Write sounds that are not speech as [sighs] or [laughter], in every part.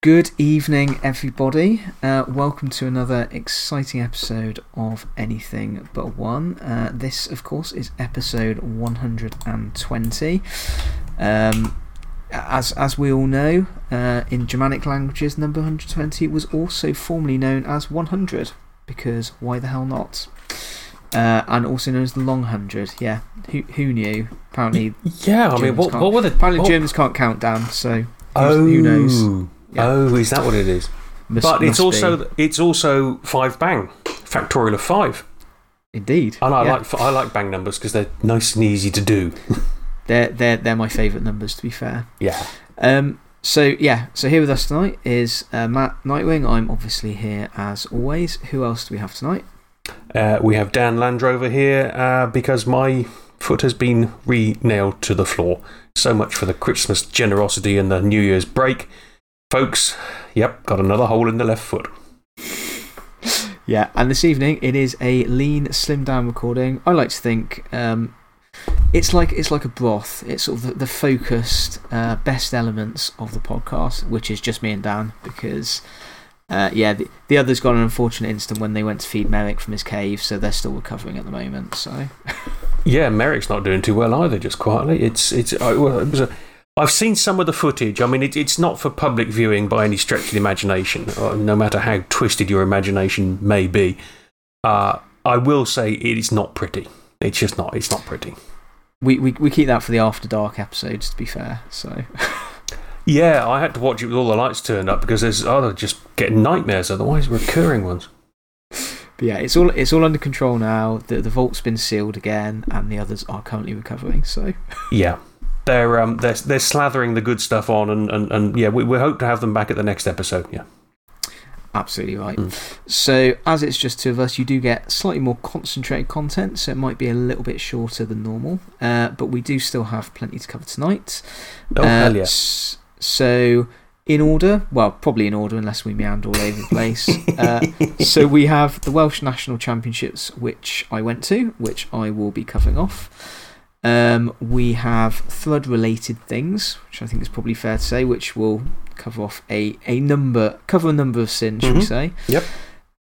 Good evening, everybody. Uh, welcome to another exciting episode of Anything But One. Uh, this, of course, is episode 120. Um, as, as we all know, uh, in Germanic languages, number 120 was also formerly known as 100, because why the hell not? Uh, and also known as the Long Hundred. Yeah, who, who knew? Apparently, Yeah, I mean, what, what were the. apparently what- Germans can't count down, so Oh, who knows? Yeah. Oh, is that what it is? Must- but it's must be. also, it's also five bang, factorial of five. Indeed. And I, yeah. like, I like bang numbers because they're nice and easy to do. [laughs] They're, they're, they're my favourite numbers, to be fair. Yeah. Um, so, yeah, so here with us tonight is uh, Matt Nightwing. I'm obviously here as always. Who else do we have tonight? Uh, we have Dan Landrover here uh, because my foot has been re nailed to the floor. So much for the Christmas generosity and the New Year's break. Folks, yep, got another hole in the left foot. Yeah, and this evening it is a lean, slimmed down recording. I like to think um, it's, like, it's like a broth. It's sort of the, the focused, uh, best elements of the podcast, which is just me and Dan, because. Uh, yeah, the, the others got an unfortunate instant when they went to feed Merrick from his cave, so they're still recovering at the moment. So, [laughs] Yeah, Merrick's not doing too well either, just quietly. It's, it's, I, well, it was a, I've seen some of the footage. I mean, it, it's not for public viewing by any stretch of the imagination, uh, no matter how twisted your imagination may be. Uh, I will say it is not pretty. It's just not. It's not pretty. we, we, we keep that for the After Dark episodes, to be fair. So, [laughs] Yeah, I had to watch it with all the lights turned up because there's other just getting nightmares otherwise, recurring ones. But yeah, it's all, it's all under control now. The, the vault's been sealed again, and the others are currently recovering. So, Yeah. They're, um, they're, they're slathering the good stuff on, and, and, and yeah, we, we hope to have them back at the next episode. Yeah. absolutely right. Mm. So, as it's just two of us, you do get slightly more concentrated content, so it might be a little bit shorter than normal. Uh, but we do still have plenty to cover tonight. Oh, Uh, hell yeah. So, in order, well, probably in order unless we meander all over the place. [laughs] uh, so, we have the Welsh National Championships, which I went to, which I will be covering off. Um, we have thread related things, which I think is probably fair to say, which will cover off a, a number, cover a number of sins, shall we Mhm. say. Yep.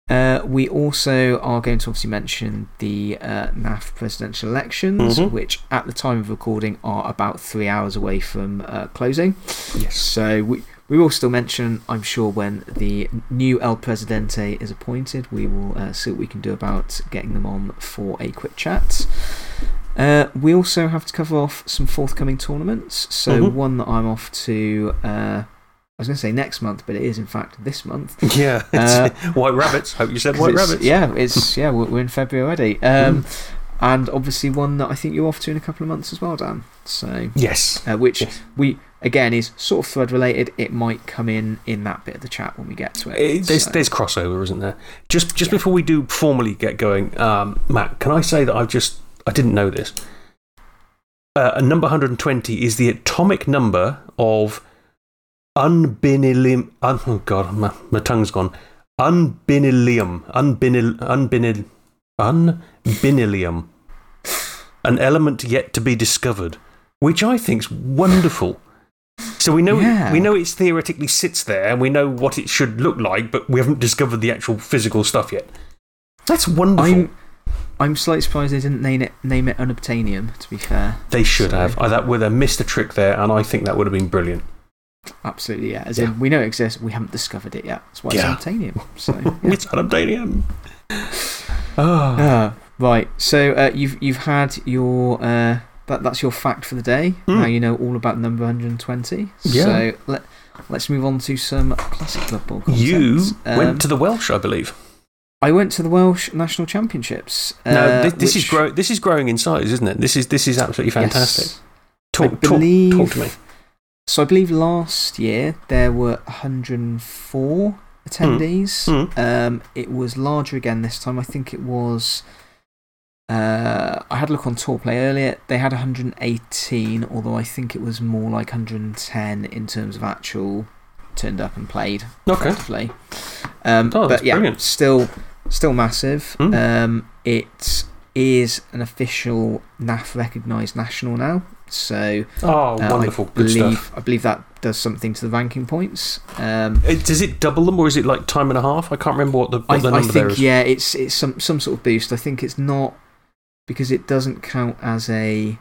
Uh, we also are going to obviously mention the uh, NAF presidential elections, Mhm. which at the time of recording are about three hours away from uh, closing. Yes. So we, we will still mention, I'm sure, when the new El Presidente is appointed, we will uh, see what we can do about getting them on for a quick chat. Uh, we also have to cover off some forthcoming tournaments. So, Mhm. one that I'm off to, uh, I was going to say next month, but it is in fact this month. [laughs] Yeah. Uh, [laughs] white rabbits. Hope you said white rabbits. Yeah, [laughs] it's, yeah we're, we're in February already. Um, And obviously, one that I think you're off to in a couple of months as well, Dan. So, Yes. uh, which Yes. we, again, is sort of thread related. It might come in in that bit of the chat when we get to it. Eh, There's, So- there's crossover, isn't there? Just, just before we do formally get going, um, Matt, can I say that I've just, I didn't know this. Uh, number 120 is the atomic number of unbinilium. Un, oh, God, my, my tongue's gone. Unbinilium. Unbinil, unbinil, unbinilium. An element yet to be discovered, which I think's wonderful. So we know, Yeah. we know it theoretically sits there and we know what it should look like, but we haven't discovered the actual physical stuff yet. That's wonderful. I'm, I'm slightly surprised they didn't name it, name it unobtainium, to be fair. they should So- have. I, that would have missed a trick there, and I think that would have been brilliant. Absolutely, yeah. As Yeah. in, we know it exists, we haven't discovered it yet. That's why Yeah. it's unobtainium. [laughs] So, yeah. It's unobtainium. Oh. Right. So, uh, you've, you've had your. Uh, that, that's your fact for the day. Hmm. Now you know all about number 120. Yeah. So, let, let's move on to some classic Blood Bowl content. you Um, went to the Welsh, I believe. I went to the Welsh National Championships. no, uh, this, this, is grow, this is growing in size, isn't it? This is, this is absolutely fantastic. Yes. Talk, I talk, talk to me. So I believe last year there were 104 attendees. Hmm. Um, it was larger again this time. I think it was. Uh, I had a look on Tourplay earlier. They had 118, although I think it was more like 110 in terms of actual turned up and played. Okay. effectively. Um, Oh, that's but yeah, brilliant. still, still massive. Mm. Um, it is an official NAF recognised national now. So, Oh, uh, wonderful. I Good believe, stuff. I believe that does something to the ranking points. Um, Uh, Does it double them or is it like time and a half? I can't remember what the, what I, the I number there think, is. yeah, it's, it's some, some sort of boost. I think it's not because it doesn't count as a.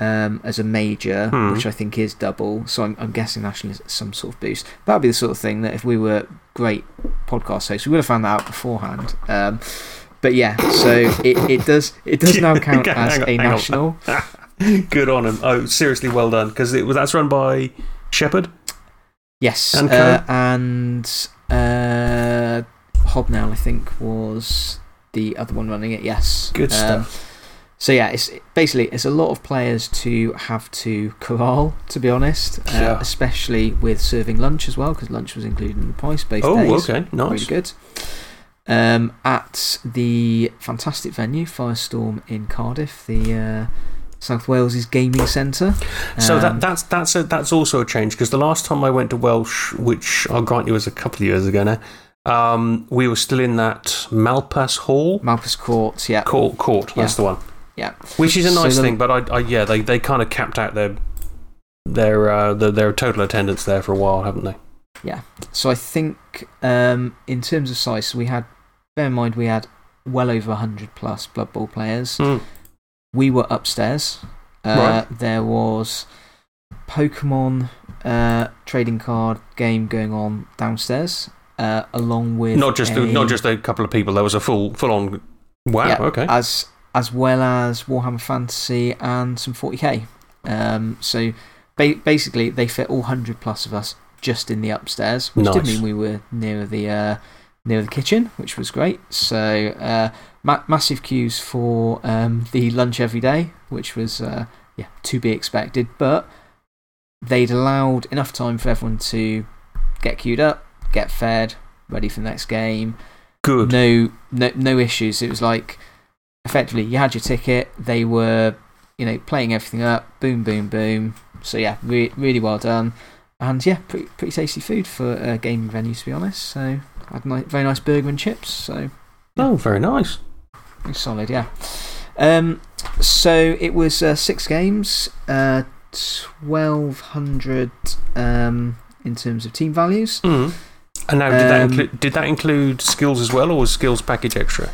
Um, as a major, Hmm. which I think is double. So I'm, I'm guessing National is some sort of boost. That would be the sort of thing that if we were great podcast hosts, we would have found that out beforehand. Um, but yeah, so it, it does it does now [laughs] count Hang as on, a hang on. national. [laughs] Good on him. Oh, seriously, well done. Because it was that's run by Shepherd. Yes, And uh, and uh, Hobnail, I think, was the other one running it. Yes, Good Um, stuff. So yeah, it's basically it's a lot of players to have to corral, to be honest, uh, especially with serving lunch as well, because lunch was included in the price. Both Oh, days. okay. Really Nice. good. Um, at the fantastic venue, Firestorm in Cardiff, the uh, South Wales's gaming centre. So that, Um, that's, that's, a, that's also a change because the last time I went to Welsh, which I'll grant you was a couple of years ago now, um, we were still in that Malpas Hall Malpas Court, yeah. court. court that's Yeah. the one. Yeah. Which is a nice the- thing, but I, I, yeah, they, they kind of capped out their, their, uh, their, their total attendance there for a while, haven't they? Yeah. So I think um, in terms of size, we had, bear in mind, we had well over 100 plus Blood Bowl players. Mm. We were upstairs. Uh, Right. There was Pokemon uh, trading card game going on downstairs, uh, along with. Not just, a, a, not just a couple of people, there was a full, full on. Wow, Yeah, okay. As, as well as Warhammer Fantasy and some 40k. Um, so ba basically, they fit all 100 plus of us just in the upstairs, which did Nice. mean we were near the, uh, near the kitchen, which was great. So uh, ma massive queues for um, the lunch every day, which was uh, yeah, to be expected. But they'd allowed enough time for everyone to get queued up, get fed, ready for the next game Good. no, no, no issues. It was like effectively you had your ticket, they were, you know, playing everything up, boom, boom, boom. So yeah, re really well done. And yeah, pretty, pretty tasty food for a gaming venue, to be honest. So I had ni very nice burger and chips. So Oh, very nice. it's solid, yeah. Um, so it was uh, six games, uh, 1200 um, in terms of team values. Mm. And now, did, that Um, include, did that include skills as well, or was skills package extra?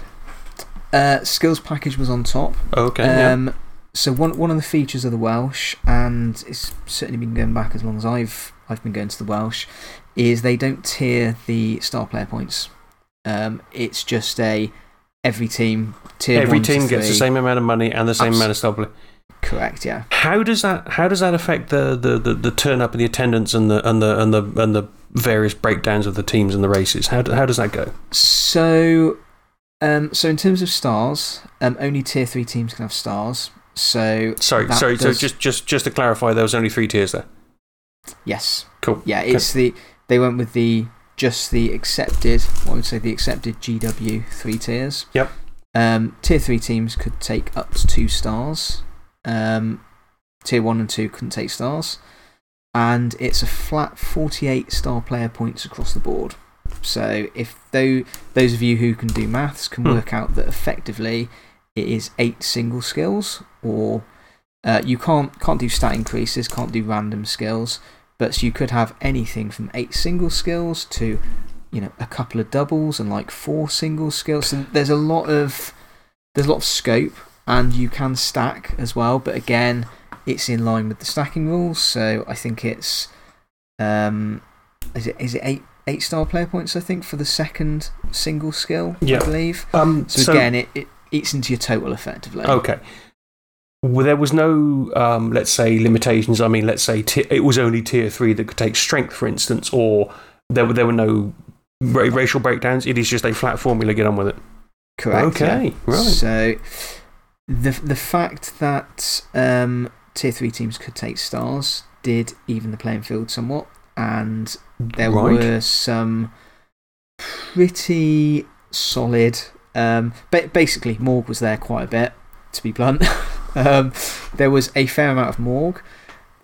Uh, skills package was on top. Okay, yeah. Um, So one one of the features of the Welsh, and it's certainly been going back as long as I've I've been going to the Welsh, is they don't tier the star player points. Um, it's just a every team tier. Every team gets the same amount of money and the same amount of star play. Correct. Yeah. How does that how does that affect the, the, the, the turn up and the attendance and the and the and the and the various breakdowns of the teams and the races? How, do- how does that go? So, um, so in terms of stars, um, only tier three teams can have stars. So Sorry, sorry. does- So just just just to clarify, there was only three tiers there. yes, Cool. Yeah, it's the they went with the just the accepted. What I would say the accepted GW three tiers. Yep. Um, tier three teams could take up to two stars. Um, tier one and two couldn't take stars, and it's a flat forty-eight star player points across the board. So if tho- those of you who can do maths can Hmm. work out that effectively it is eight single skills, or uh, you can't can't do stat increases, can't do random skills, but you could have anything from eight single skills to, you know, a couple of doubles and like four single skills. So there's a lot of there's a lot of scope, and you can stack as well. But again, it's in line with the stacking rules. So I think it's um, is it is it eight eight star player points? I think for the second single skill, Yeah. I believe. Um. So, again, it, it eats into your total effectively. Okay. Well, there was no, um, let's say, limitations. I mean, let's say it was only tier three that could take strength, for instance, or there were, there were no ra racial breakdowns. It is just a flat formula. Get on with it. Correct. yeah. Okay, right. So the the fact that um, tier three teams could take stars did even the playing field somewhat, and there Right. were some pretty solid. Um, ba basically, Morg was there quite a bit, to be blunt. [laughs] um, there was a fair amount of Morg.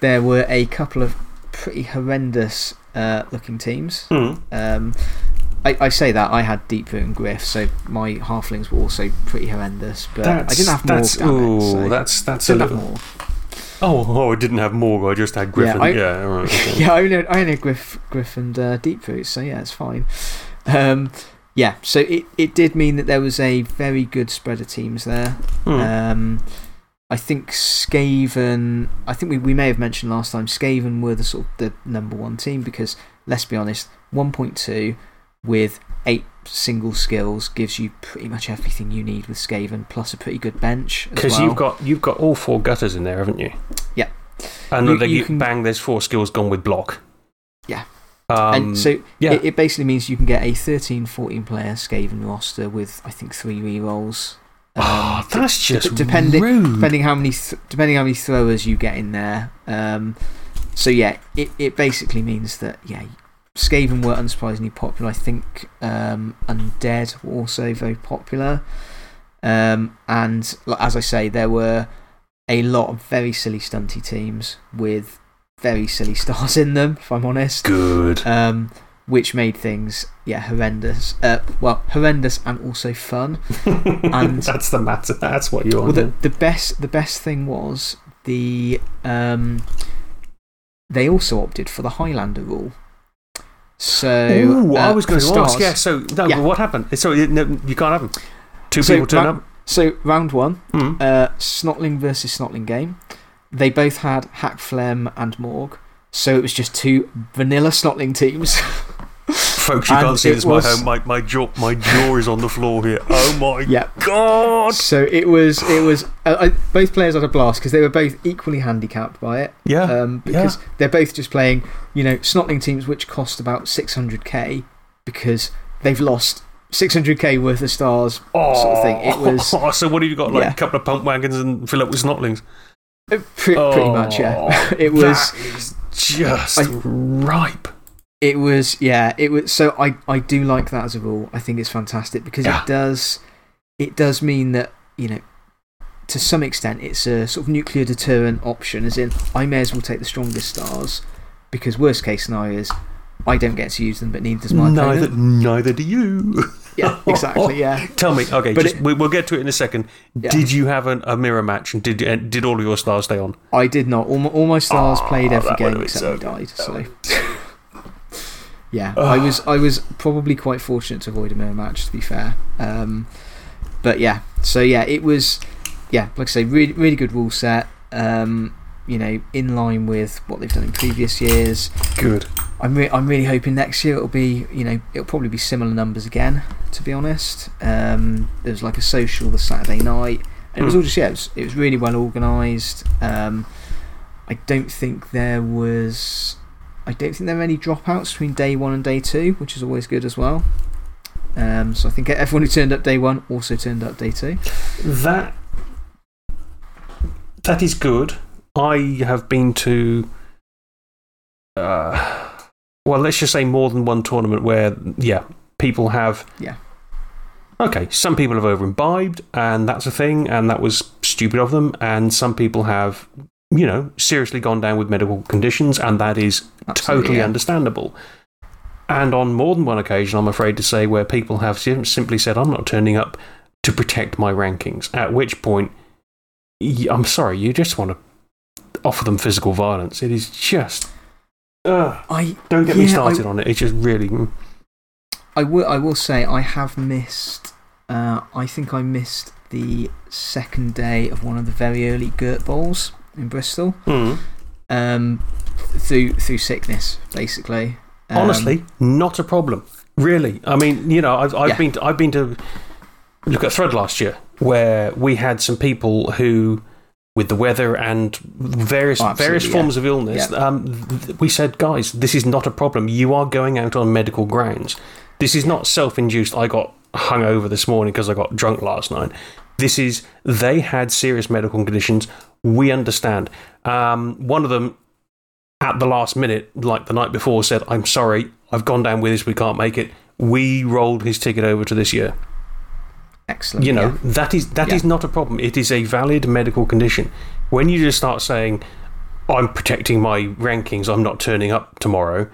There were a couple of pretty horrendous uh, looking teams. Hmm. Um, I, I say that I had Deep Root and Griff, so my halflings were also pretty horrendous. But I didn't have more. That's, damn it, ooh, so that's that's a little. more. Oh, [laughs] oh, I didn't have Morg, I just had Griffin. I- Yeah, right. okay. [laughs] yeah, I only had, I only had Griff, Griff and uh, Deep Root, so yeah, it's fine. Um, yeah, so it, it did mean that there was a very good spread of teams there. Hmm. Um, I think Skaven, I think we, we may have mentioned last time, Skaven were the sort of the number one team because, let's be honest, 1.2 with eight single skills gives you pretty much everything you need with Skaven, plus a pretty good bench. Because well. you've, got, you've got all four gutters in there, haven't you? Yeah. And You- then you you can- bang, there's four skills gone with block. Yeah. Um, and so yeah. it, it basically means you can get a 13 14 player Skaven roster with, I think, three rerolls. oh, Um, that's just depending- rude. depending how many depending how many throwers you get in there. Um, so yeah, it, it basically means that yeah, Skaven were unsurprisingly popular. I think um, Undead were also very popular. Um, and as I say, there were a lot of very silly stunty teams with very silly [laughs] stars in them, if I'm honest. Good. Um, which made things, yeah, horrendous. Uh, well, horrendous and also fun. [laughs] and- that's the matter. That's what you Well, want. the, the, best, the best thing was the um, they also opted for the Highlander rule. So. Ooh, I uh, was going to ask. stars- Yeah, so no, Yeah. but what happened? So you, no, you can't have them. Two So, people turn up. So, round one, Hmm. uh, Snotling versus Snotling game. They both had Hakflem and Morg. So it was just two vanilla Snotling teams. [laughs] Folks, you and can't see this. was- My, home, my, my, jaw, my jaw is on the floor here. Oh my yeah. god! So it was, it was uh, I, both players had a blast because they were both equally handicapped by it. Yeah. Um, because they're both just playing, you know, Snotling teams which cost about 600k because they've lost 600k worth of stars, oh, sort of thing. It was [laughs] so, what have you got? Like Yeah. a couple of pump wagons and fill up with snotlings? pre pretty much, yeah. [laughs] It was, That is just I- ripe. It was, yeah, it was. So I, I do like that as a rule. I think it's fantastic because Yeah. it does, it does mean that, you know, to some extent, it's a sort of nuclear deterrent option, as in, I may as well take the strongest stars because, worst case scenario is I don't get to use them, but neither does my Neither, opponent. neither do you. Yeah, [laughs] exactly, yeah. Tell me, okay, But just, it- we, we'll get to it in a second. Yeah. Did you have an, a mirror match and did, and did all of your stars stay on? I did not. All my, all my stars Oh, played every game except so died. So, [laughs] yeah, I was, I was probably quite fortunate to avoid a mirror match, to be fair. Um, but yeah, so yeah, it was, yeah, like I say, really, really good rule set. Um, you know, in line with what they've done in previous years. Good. I'm, re I'm really hoping next year it'll be, you know, it'll probably be similar numbers again, to be honest. Um, there was like a social the Saturday night, and it was Hmm. all just, yeah, it was, it was really well organised. Um, I don't think there was, I don't think there were any dropouts between day one and day two, which is always good as well. Um, so I think everyone who turned up day one also turned up day two. That that is good. I have been to, uh, well, let's just say more than one tournament where, yeah, people have. Yeah. Okay, some people have over imbibed, and that's a thing, and that was stupid of them. And some people have, you know, seriously gone down with medical conditions, and that is Absolutely, totally yeah. understandable. And on more than one occasion, I'm afraid to say, where people have sim- simply said, I'm not turning up to protect my rankings. At which point, y- I'm sorry, you just want to offer them physical violence. It is just. Ugh. I, Don't get me started I- on it. It's just really. mm. I will, I will say I have missed, uh, I think I missed the second day of one of the very early Gurt Bowls in Bristol Mm. um, through, through sickness, basically. Um, Honestly, not a problem. Really. I mean, you know, I've, I've, Yeah. been to, I've been to look at Thread last year where we had some people who, with the weather and various, Oh, various yeah. forms of illness, Yeah. um, we said, guys, this is not a problem. You are going out on medical grounds. This is not self induced. I got hungover this morning because I got drunk last night. This is, they had serious medical conditions. We understand. Um, one of them, at the last minute, like the night before, said, I'm sorry, I've gone down with this, we can't make it. We rolled his ticket over to this year. excellent. You know, yeah. that, is, that Yeah. is not a problem. It is a valid medical condition. When you just start saying, I'm protecting my rankings, I'm not turning up tomorrow,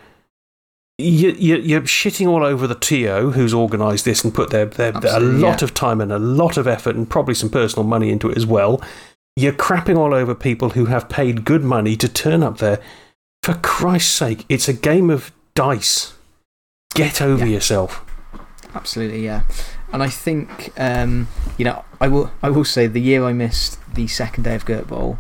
you, you, you're shitting all over the TO who's organised this and put their, their, a Absolutely, lot yeah. of time and a lot of effort and probably some personal money into it as well. You're crapping all over people who have paid good money to turn up there. For Christ's sake, it's a game of dice. Get over Yeah. yourself. Absolutely, yeah. And I think, um, you know, I will, I will say the year I missed the second day of Gurt Bowl,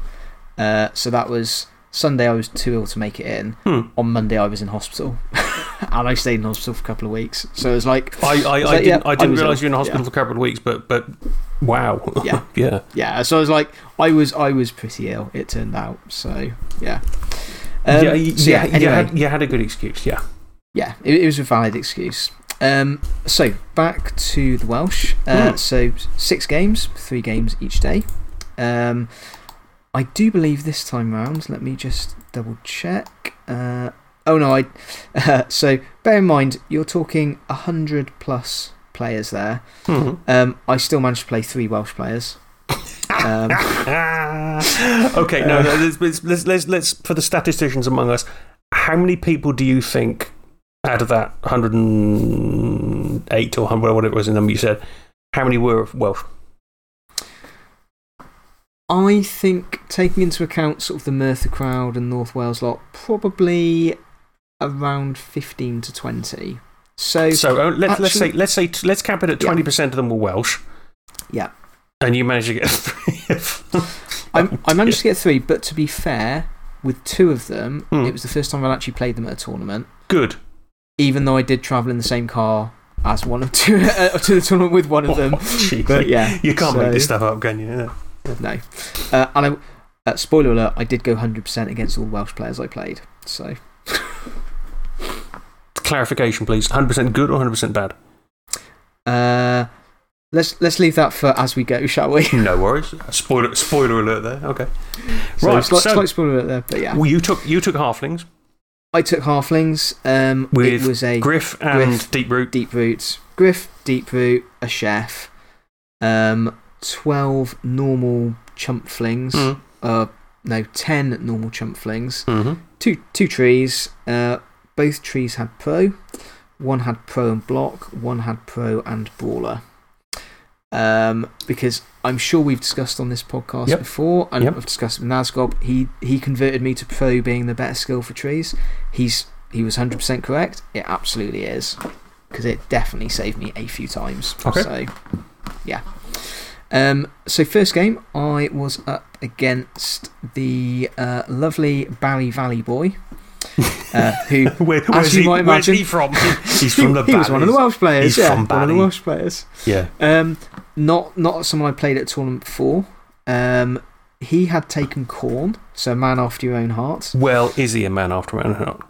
uh, so that was Sunday, I was too ill to make it in. Hmm. On Monday, I was in hospital. [laughs] [laughs] and I stayed in hospital for a couple of weeks. So it was like, I, I, I like, didn't, yeah, I didn't realise you were in hospital Yeah. for a couple of weeks, but, but wow. [laughs] Yeah. yeah. yeah. So I was like, I was, I was pretty ill, it turned out. So, yeah. Um, yeah, you, so yeah, you, had, you had a good excuse, yeah. Yeah, it, it was a valid excuse. Um, so, back to the Welsh. Uh, Hmm. So, six games, three games each day. Um, I do believe this time round, let me just double check. Uh, oh no, I. Uh, [laughs] so, bear in mind, you're talking 100 plus players there. Mhm. Um, I still managed to play three Welsh players. Um, [laughs] okay, no, no let's, let's, let's, let's, let's, for the statisticians among us, how many people do you think out of that 108 or 100, whatever it was the number you said, how many were Welsh? I think, taking into account sort of the Merthyr crowd and North Wales lot, probably around 15 to 20. So, So uh, let's, let's say, let's say, let's cap it at 20% of them were Welsh, yeah. and you managed to get [laughs] three. I, I managed to [laughs] get three, but to be fair, with two of them, Hmm. it was the first time I'd actually played them at a tournament, Good. even though I did travel in the same car as one of two [laughs] uh, to the tournament with one of them. Oh. But yeah, You can't make this stuff up, can you? Yeah. No. Uh, and I, uh, spoiler alert, I did go 100% against all the Welsh players I played. So, Clarification, please. 100% good or 100% bad? uh, let's, let's leave that for as we go, [laughs] shall we? No worries. Spoiler, spoiler alert there. Okay. So, right. slight, so, slight spoiler alert there, but yeah. well, you took you took halflings I took halflings. Um, with it was a Griff and Griff. Deep Root. deep Roots. Griff, deep root, a chef, um, 12 normal chumpflings, Mm. uh, no, 10 normal chumpflings, hmm two, two trees. Uh, both trees had pro. One had pro and block, one had pro and brawler. Um, because I'm sure we've discussed on this podcast Yep. before, and Yep. I've discussed with Nazgob. He, he converted me to pro being the better skill for trees. He's, he was 100% correct. It absolutely is. Because it definitely saved me a few times. Okay. So, yeah. Um, so, first game, I was up against the uh, lovely Barry Valley boy. Uh, who [laughs] Where, As where's, you he, might imagine- he from? [laughs] He's from the he was one of the. Welsh players. He's yeah, from one of the Welsh players. Yeah. Um, not, not someone I played at a tournament before. Um, he had taken Khorne, so man after your own heart. Well, is he a man after my own heart?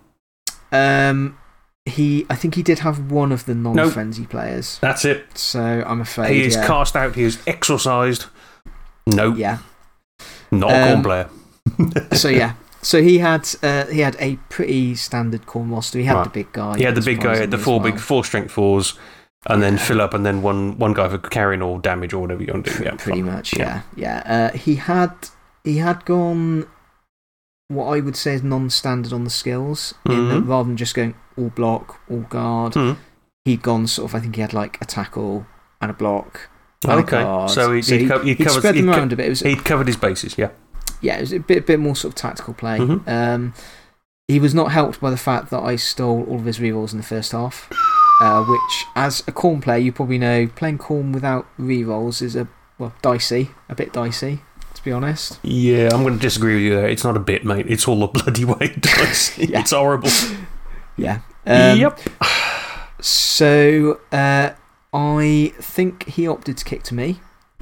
Um, he, I think he did have one of the non frenzy players. That's it. So I'm afraid. He is yeah. cast out. He is exorcised. No, Yeah. not a Khorne Um, player. so yeah. [laughs] So he had, uh, he had a pretty standard Khorne roster. He had Right. the big guy. He had the big guy, had the four well. big four strength fours, and then fill up, and then one one guy for carrying or damage or whatever you want to do. Yeah, pretty much. Yeah. Yeah, yeah. Uh, he had he had gone what I would say is non-standard on the skills, in that Mhm. rather than just going all block, all guard. Hmm. He'd gone sort of. I think he had like a tackle and a block. and a Okay, guard. so he- he'd he, co- he'd he'd covered- spread them he'd around a bit. Was He'd covered his bases. Yeah. Yeah, it was a bit bit more sort of tactical play. Mhm. Um, he was not helped by the fact that I stole all of his rerolls in the first half. Uh, which, as a Khorne player, you probably know playing Khorne without rerolls is a well dicey, a bit dicey, to be honest. Yeah, I'm going to disagree with you there. It's not a bit, mate. It's all a bloody way [laughs] does. Yeah. It's horrible. Yeah. Um, yep. So uh, I think he opted to kick to me,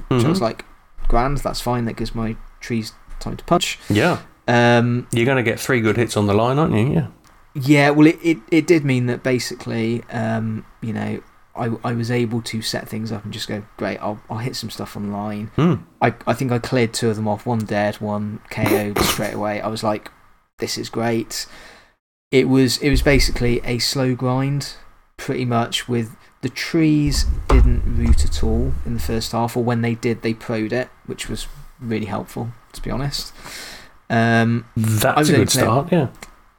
which I was Mhm. like, grand, that's fine. That gives my trees time to punch. Yeah. Um, You're going to get three good hits on the line, aren't you? Yeah. yeah, well, it, it, it did mean that basically, um, you know, I, I was able to set things up and just go, great, I'll, I'll hit some stuff online. Hmm. I, I think I cleared two of them off, one dead, one KO'd [coughs] straight away. I was like, this is great. It was, it was basically a slow grind, pretty much, with the trees didn't root at all in the first half, or when they did, they proed it, which was really helpful, to be honest. Um, That's a good start. Yeah.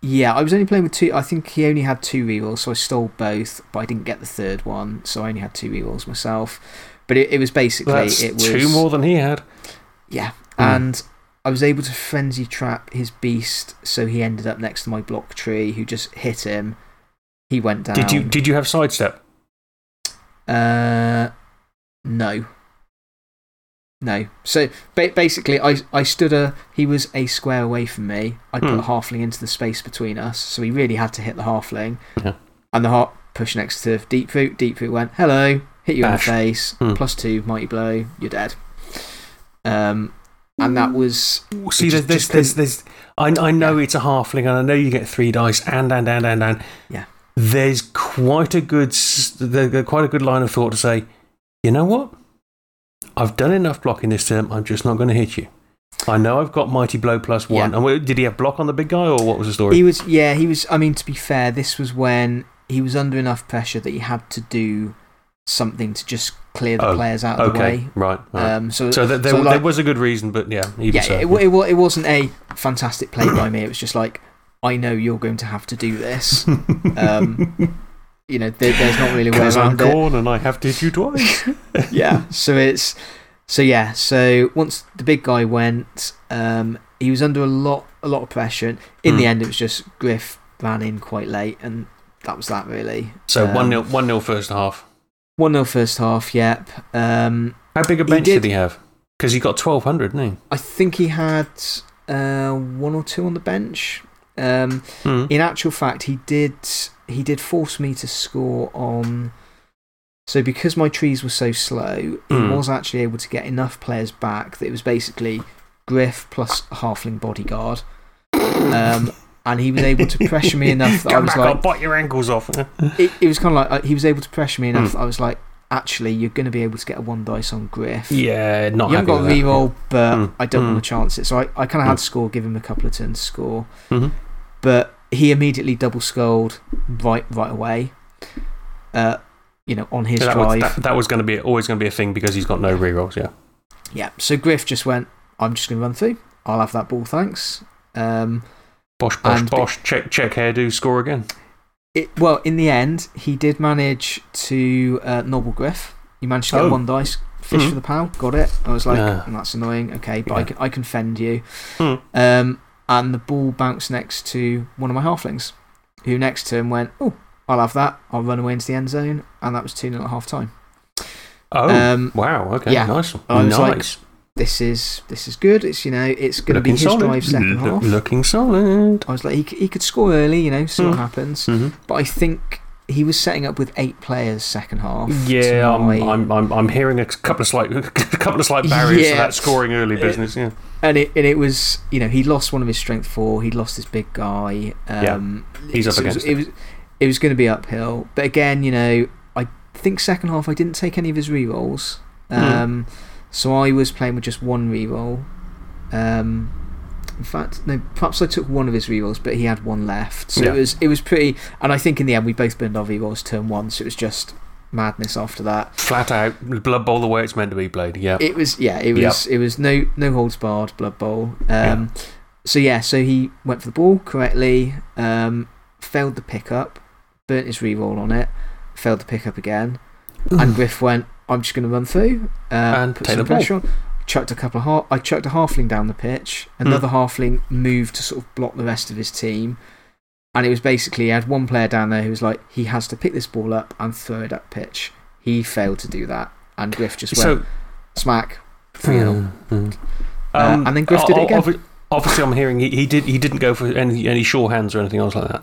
yeah, I was only playing with two. I think he only had two rerolls, so I stole both, but I didn't get the third one, so I only had two rerolls myself. But it, it was basically That's it was two more than he had. yeah, And I was able to frenzy trap his beast, so he ended up next to my block tree, who just hit him. He went down. Did you, did you have sidestep? Uh, no. No. So ba basically, I, I stood a. He was a square away from me. I put Hmm. a halfling into the space between us, so he really had to hit the halfling. Yeah. And the heart pushed next to Deep Root. Deep Root went, hello, hit you Bash. in the face, Hmm. plus two, mighty blow, you're dead. Um, and that was. See, just- there's, just there's, there's, I, I know it's a halfling, and I know you get three dice, and and and and and. Yeah. There's quite a good, there's quite a good line of thought to say, you know what? I've done enough blocking this term. I'm just not going to hit you. I know I've got mighty blow plus one. Yeah. And did he have block on the big guy, or what was the story? He was, yeah, he was. I mean, to be fair, this was when he was under enough pressure that he had to do something to just clear the Oh, players out of the way. right. right. Um, so, so, th- there, so, there was a good reason, but yeah, yeah, so. it, it, it wasn't a fantastic play by me. It was just like, I know you're going to have to do this. [laughs] Um, you know, there, there's not really a way Because I'm around and I have to hit you twice. [laughs] [laughs] Yeah, so it's. So yeah, so once the big guy went, um, he was under a lot, a lot of pressure. In the Hmm. end, it was just Griff ran in quite late, and that was that really. So Um, 1 0 one nil first half. 1 0 first half, yep. Um, How big a he bench did, did- he have? Because he got 1200, didn't he? I think he had uh, one or two on the bench. Um? Hmm. in actual fact, he did, he did force me to score on. So, because my trees were so slow, he Hmm. was actually able to get enough players back that it was basically Griff plus a halfling bodyguard. Um, and he was able to pressure me [laughs] enough that I was back, like, I'll bite your ankles off. [laughs] it, it was kind of like uh, he was able to pressure me enough Hmm. that I was like, actually, you're going to be able to get a one dice on Griff. yeah, not you haven't got a reroll, but Hmm. I don't Hmm. want to chance it. So I, I kind of Hmm. had to score, give him a couple of turns to score. Mhm. But he immediately double skulled right, right away. Uh, you know, on his So that, was, drive. that, that was going to be always going to be a thing because he's got no rerolls, yeah. Yeah. So Griff just went, I'm just going to run through. I'll have that ball, thanks. Um, Bosh, bosh, bosh, check, check, hairdo, score again. it, well, in the end, he did manage to uh, nobble Griff. He managed to get Oh. one dice, fish Mhm. for the pal, got it. I was like, that's annoying. Okay, but I, can, I can fend you. Hmm. Um, and the ball bounced next to one of my halflings, who next to him went, Oh, I'll have that. I'll run away into the end zone. And that was 2 0 at half time. Oh, Um, wow, okay, yeah. nice. I was like, this is, this is good. It's, you know, it's going to be his solid. drive second half. Looking solid. I was like, he, he could score early, you know, see what Hmm. happens. Mhm. But I think he was setting up with eight players second half. Yeah, I'm, I'm, I'm, I'm hearing a couple of slight, a [laughs] couple of slight barriers to that scoring early business. Yeah, And it, and it was, you know, he lost one of his strength four. He lost his big guy. Um, he's up so it was- against it. Was, it was going to be uphill. But again, you know, I think second half I didn't take any of his rerolls. Hmm. Um, So I was playing with just one reroll. Um, in fact, no, perhaps I took one of his rerolls, but he had one left. So Yeah. it, was, it was pretty. And I think in the end we both burned our rerolls turn one. So it was just madness after that. flat out Blood Bowl the way it's meant to be played. Yeah, It was yeah, it Yep. was it was no no holds barred Blood Bowl. Um, So yeah, so he went for the ball correctly, um, failed the pickup, burnt his reroll on it, failed the pickup again, and Griff went, "I'm just going to run through uh, And put take some the ball." pressure on." Chucked a couple of half. I chucked a halfling down the pitch. Another Hmm. halfling moved to sort of block the rest of his team. And it was basically, he had one player down there who was like, he has to pick this ball up and throw it up pitch. He failed to do that. And Griff just went, smack, 3 0. Mm, mm. Uh, and then Griff did it again. Obviously, I'm hearing he, he did he didn't go for any any sure hands or anything else like that.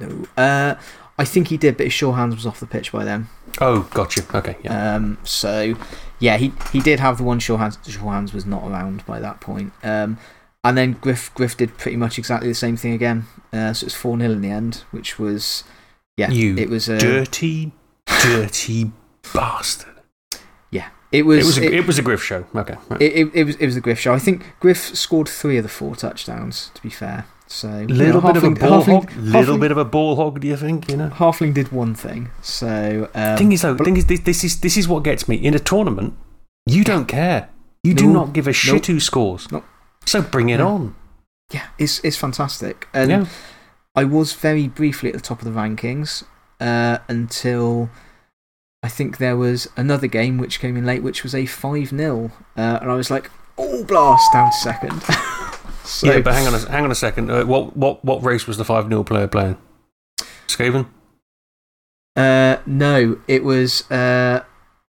No. Uh, I think he did, but his sure hands was off the pitch by then. Oh, gotcha. Okay, yeah. Um, so, yeah, he, he did have the one sure hands. Sure hands was not around by that point. Um, and then Griff, Griff did pretty much exactly the same thing again. Uh, so it was 4 0 in the end, which was, yeah, you it was a. dirty, dirty bastard. yeah, it was. It was a, it, it, was a Griff show. Okay, right. it, it, it was, it was the Griff show. I think Griff scored three of the four touchdowns, to be fair. So, you little know, bit of a ball Halfling- hog. Little bit of a ball hog. Do you think? You know. Halfling did one thing. So, um, thing is though, thing is this, this is this is what gets me in a tournament. You don't care. You do not give a shit who scores. So bring it on. yeah, it's, it's fantastic. And yeah. I was very briefly at the top of the rankings uh, until I think there was another game which came in late, which was a 5 0. Uh, and I was like, Oh, blast down to second. [laughs] so, yeah, but hang on a, hang on a second. Uh, what, what, what race was the 5 0 player playing? Skaven? Uh, no, it was. Uh,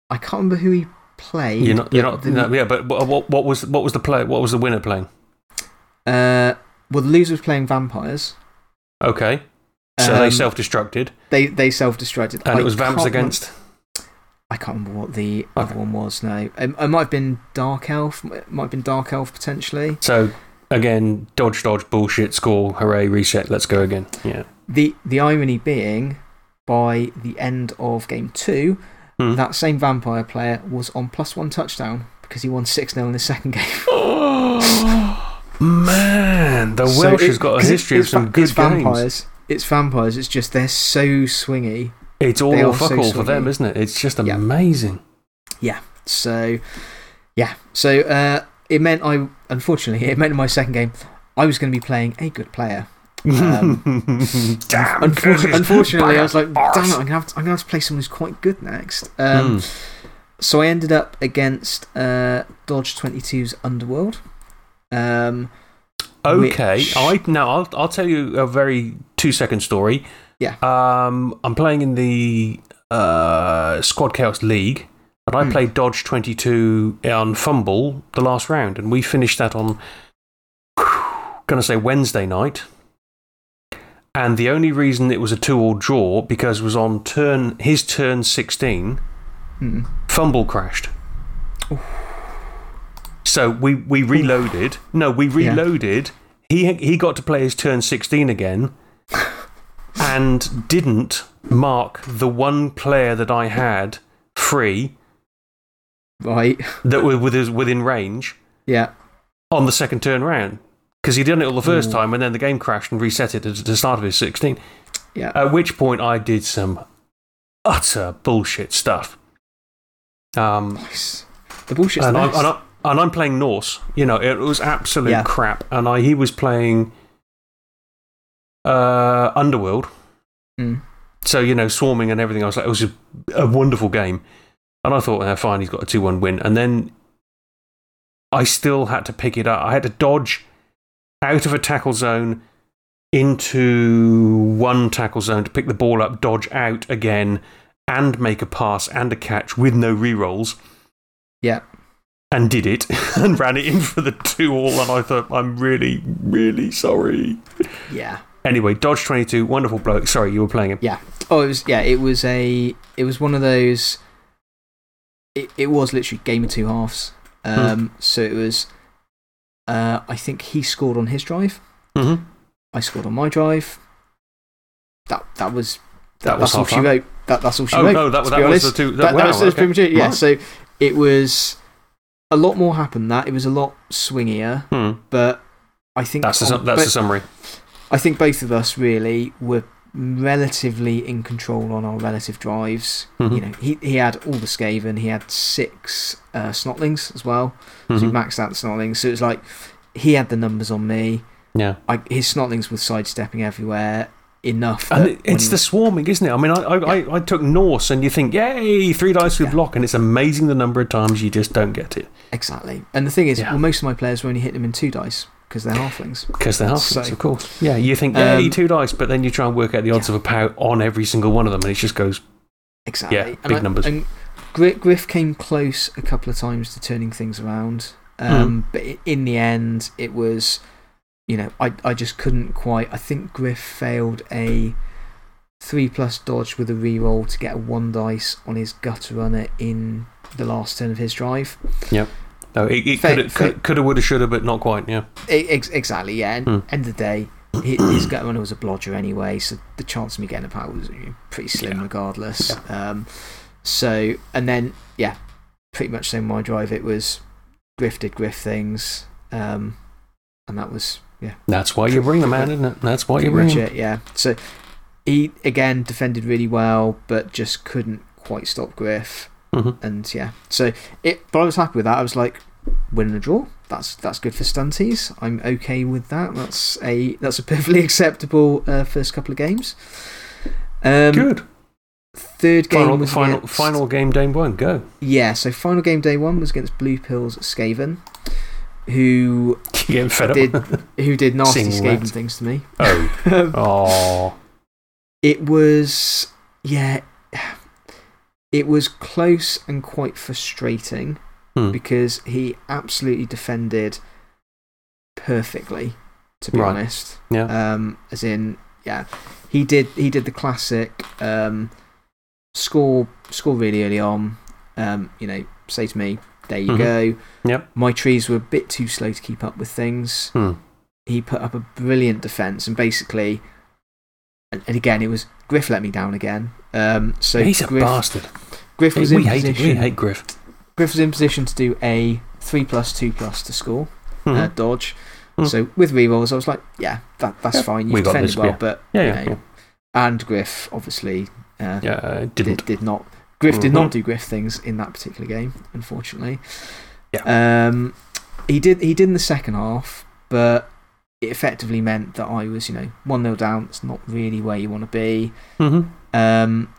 I can't remember who he played. You're not, you're not, the- no, yeah, but what, what, was, what was the play, what was the winner playing? Uh, well, the loser was playing vampires. Okay. So they Um, self destructed. They, they self destructed. And it was Vamps against. I can't remember what the Okay. other one was now. Um, it might have been Dark Elf. It might have been Dark Elf potentially. So again, dodge, dodge, bullshit, score, hooray, reset, let's go again. Yeah. The, the irony being, by the end of game two, Hmm. that same vampire player was on plus one touchdown because he won 6 0 in the second game. Oh, [gasps] man. The So Welsh it- has got a history of some va- good it's games. vampires. It's vampires. It's just they're so swingy. It's all or fuck so all for them, isn't it? It's just amazing. Yeah. amazing. So, yeah. So uh, it meant I, unfortunately, [laughs] it meant in my second game, I was going to be playing a good player. Um, [laughs] Damn. Unfortunately, unfortunately I was like, damn it, I'm going to have to, I'm gonna have to play someone who's quite good next. Um, Mm. So I ended up against uh, Dodge 22's Underworld. Um, Okay, which- I now I'll I'll tell you a very two second story. Yeah. Um, I'm playing in the uh, Squad Chaos League, and I Hmm. played Dodge 22 on FUMBBL the last round, and we finished that on going to say Wednesday night. And the only reason it was a two all draw because it was on turn his turn 16. hmm. FUMBBL crashed. So we, we reloaded. No, we Yeah. reloaded. He, he got to play his turn 16 again [laughs] and didn't mark the one player that I had free Right. that were with, within range Yeah. on the second turn round. Because he'd done it all the first Ooh. time and then the game crashed and reset it at the start of his 16. Yeah. At which point I did some utter bullshit stuff. Um, Nice. The bullshit's and, the I'm, and, I, and I'm playing Norse. You know, it was absolute Yeah. crap. And I, he was playing uh, Underworld. Mm. So, you know, swarming and everything. I was like, it was a, a wonderful game. And I thought, eh, fine, he's got a 2 1 win. And then I still had to pick it up. I had to dodge out of a tackle zone into one tackle zone to pick the ball up, dodge out again, and make a pass and a catch with no re rolls Yeah. and did it [laughs] and ran it in for the two all. And I thought, I'm really, really sorry. Yeah. Anyway, Dodge 22, wonderful bloke. Sorry, you were playing him. Yeah. Oh, it was, yeah, it was a, it was one of those, it, it was literally game of two halves. Hmm. Um, So it was, uh, I think he scored on his drive. Mm-hmm. I scored on my drive. That, that was, that, That was that's all she wrote. That, that's all she Oh, wrote. no, that, to that was the two. That, That, wow, was, that was okay. pretty much it. Yeah. Right. So it was a lot more happened than that. It was a lot swingier, Hmm. but I think That's, the, that's the bo- summary. I think both of us really were relatively in control on our relative drives. Mhm. You know, he, he had all the Skaven, he had six uh, Snotlings as well. So he Mhm. maxed out the Snotlings. So it was like he had the numbers on me. Yeah. I, his Snotlings were sidestepping everywhere enough. And it's the swarming, isn't it? I mean, I, I, I, I took Norse, and you think, yay, three dice with Yeah. block, and it's amazing the number of times you just don't get it Exactly. And the thing is, Yeah. well, most of my players were only hitting them in two dice because they're halflings. because they're halflings, So- of course. Yeah, you think, yay, Um, two dice, but then you try and work out the odds of a pow on every single one of them, and it just goes, Exactly. Yeah, and big I- numbers. And Griff, Griff came close a couple of times to turning things around. Um, But in the end, it was, you know, I, I just couldn't quite. I think Griff failed a three plus dodge with a reroll to get a one dice on his gutter runner in the last turn of his drive. No, it, it could have, could, could have, would have, should have, but not quite, yeah. Ex- exactly, yeah. And Hmm. end of the day, hi- his gutter runner was a blodger anyway, so the chance of me getting a power was pretty slim Yeah. regardless. Um, so, and then, yeah, pretty much same my drive. It was Griff did Griff things, um, and that was, yeah, That's why you bring the man, isn't it? That's why you bring him. it, yeah. So, he, again, defended really well, but just couldn't quite stop Griff. Mhm. And yeah, so it, but I was happy with that. I was like, win and a draw. That's, that's good for stunties. I'm okay with that. That's a, that's a perfectly [laughs] acceptable uh, first couple of games. Um, Good. Third game Final, was final, against- final game, day one, go. Yeah, so final game day one was against Blue Pills Skaven. who [laughs] did who did [laughs] nasty rats. things to me. oh. Um, Oh. it was, yeah, it was close and quite frustrating Hmm. because he absolutely defended perfectly, to be Right. honest. Yeah. Um, as in, yeah, he did, he did the classic um, score, score really early on. Um, you know, say to me, there you Mhm. go. Yep. My trees were a bit too slow to keep up with things. Hmm. He put up a brilliant defence and basically, and, and again, it was Griff let me down again. Um, so He's a Griff, bastard. Griff was we in hate. We position. hate Griff. Griff was in position to do a three plus two plus to score Mhm. uh, dodge. Mhm. So with rerolls, I was like, yeah, that, that's Yeah, fine. we You got defended this, well, yeah. but yeah, you yeah, know, and Griff obviously uh, Yeah, didn't. did, did not. Griff did Mhm. not do Griff things in that particular game, unfortunately. Yeah. Um, he did. He did in the second half, but it effectively meant that I was, you know, one 0 down. It's not really where you want to be. Mhm. Um,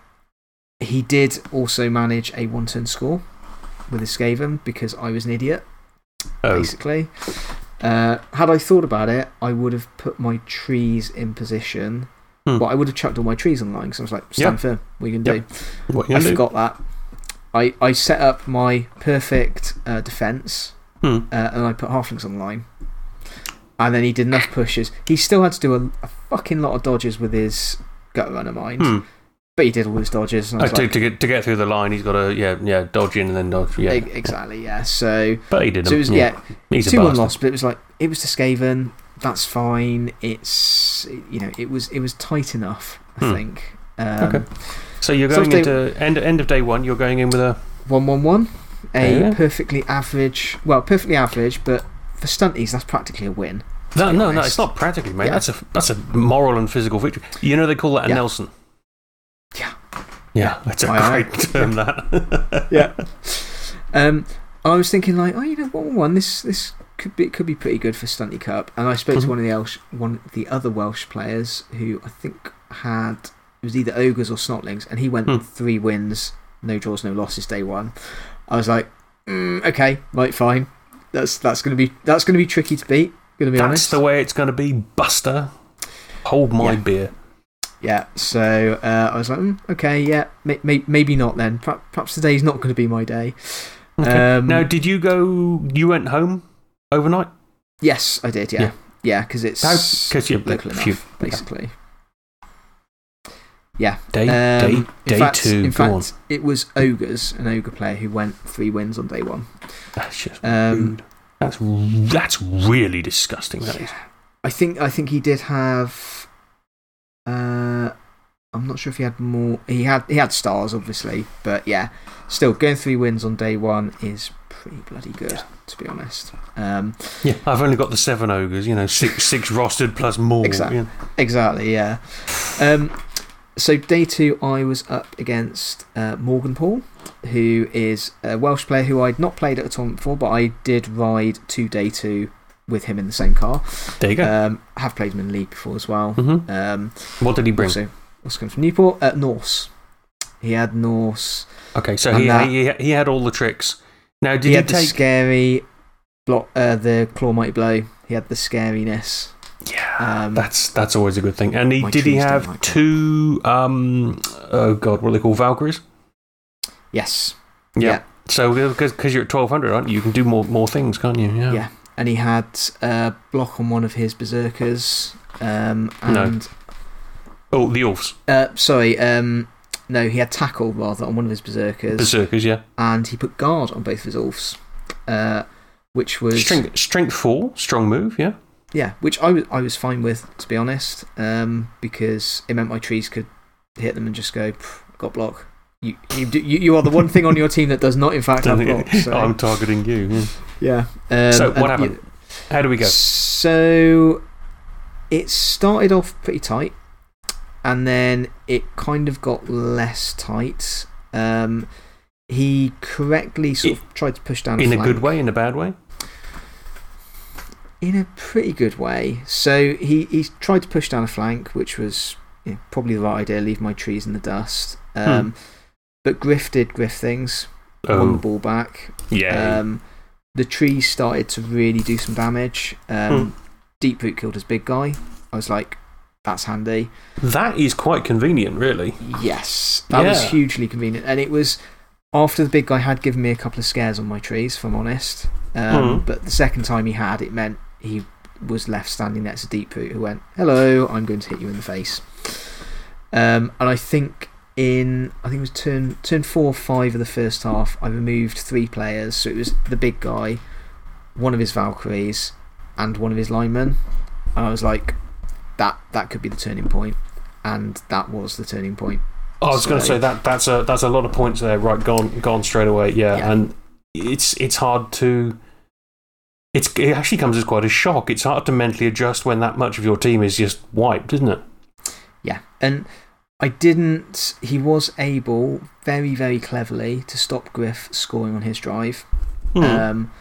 he did also manage a one turn score with a Skaven because I was an idiot, Oh. basically. Uh, had I thought about it, I would have put my trees in position. Hmm. Well, I would have chucked all my trees online because I was like, stand Yep. firm, we can Yep. do. What you I do? forgot that. I, I set up my perfect uh, defence Hmm. uh, and I put halflings on the. And then he did enough pushes. He still had to do a, a fucking lot of dodges with his gut runner mind. Hmm. But he did all his dodges. And I Uh, to, like, to, get, to get through the line, he's got to, yeah, yeah, dodge in and then dodge. Yeah. Exactly, yeah. So, But he did so it was, yeah, He's a 2 1 loss, but it was like, it was to Skaven. That's fine. It's, you know, it was, it was tight enough, I Hmm. think. Um, Okay. So you're going if into end, end of day one, you're going in with a. 1 1 1. A Yeah. perfectly average, well, perfectly average, but for stunties, that's practically a win. No, no, no, it's not practically, mate. Yeah. That's, a, that's a moral and physical victory. You know, they call that a Yeah. Nelson. Yeah. Yeah, that's a great term, that. [laughs] Yeah. Um, I was thinking, like, oh, you know, 1 1 1, this, this could be, it could be pretty good for Stunty Cup. And I spoke Mhm. to one of, the Welsh, one of the other Welsh players who I think had, it was either Ogres or Snotlings, and he went Hmm. three wins, no draws, no losses day one. I was like, mm, okay, right, fine. That's, that's going to be that's gonna be tricky to beat, going to be That's honest. the way it's going to be, Buster. Hold my Yeah. beer. Yeah, so uh, I was like, mm, okay, yeah, may, may, maybe not then. Perhaps, perhaps today's not going to be my day. Okay. Um, now, did you go. You went home overnight? Yes, I did, yeah. Yeah. Yeah, because it's 'cause you're- local enough, you- basically. Yeah. Day, Um, day, day fact, two. In on. fact, it was Ogres, an Ogre player, who went three wins on day one. That's just Um. That's, that's really disgusting. That is. I think I think he did have. Uh, I'm not sure if he had more. He had he had stars, obviously, but yeah, still going three wins on day one is pretty bloody good, to be honest. Um, Yeah, I've only got the seven ogres, you know, six, [laughs] six rostered plus more. Exactly. you know. Exactly, yeah. Um, so, day two, I was up against uh, Morgan Paul, who is a Welsh player who I'd not played at a tournament before, but I did ride to day two with him in the same car. There you go. Um, I have played him in League before as well. Mhm. Um, What did he bring? also, also coming from Newport, uh, Norse. He had Norse. Okay, so he, that- he, he had all the tricks. Now, did he he, had the scary block, uh, the Claw Mighty Blow. He had the scariness. Yeah, Um, that's, that's always a good thing. And he, did he have like two. Um, oh, God, what are they called? Valkyries? yes. Yeah. Yeah. So, because you're at 1200, aren't you? You can do more, more things, can't you? Yeah. Yeah. And he had a block on one of his berserkers. Um, No. Oh, the Ulfs. uh, sorry, um, no, he had tackle rather on one of his berserkers, Berserkers, yeah. and he put guard on both of his ulfs, uh, which was Strength, strength 4, strong move, yeah. yeah, which I was I was fine with to be honest, um, because it meant my trees could hit them and just go got block. You you, you you are the one thing on your team that does not in fact [laughs] have block. [laughs] So, I'm targeting you. yeah. Yeah. Um, So, what happened? How do we go? So it started off pretty tight, and then it kind of got less tight. Um, he correctly sort of tried to push down In a flank good way, in a bad way? In a pretty good way. So he, he tried to push down a flank, which was you know, probably the right idea, leave my trees in the dust. Um, But Griff did Griff things, won the Hmm. Oh, ball back. yeah. Um, the trees started to really do some damage. Um, Deep root killed his big guy. I was like, that's handy. That is quite convenient, really. Yes, that was hugely convenient. And it was after the big guy had given me a couple of scares on my trees, if I'm honest. Um, Hmm. But the second time he had, it meant he was left standing next to Deep Root, who went, Hello, I'm going to hit you in the face. Um, and I think in, I think it was turn, turn four or five of the first half, I removed three players. So it was the big guy, one of his Valkyries, and one of his linemen. And I was like, that, that could be the turning point. And that was the turning point. I was going to say that that's a, that's a lot of points there, right? Gone, gone straight away. Yeah. Yeah. And it's, it's hard to. It's, it actually comes as quite a shock. It's hard to mentally adjust when that much of your team is just wiped, isn't it? Yeah, and I didn't. He was able very, very cleverly to stop Griff scoring on his drive. Hmm. Um,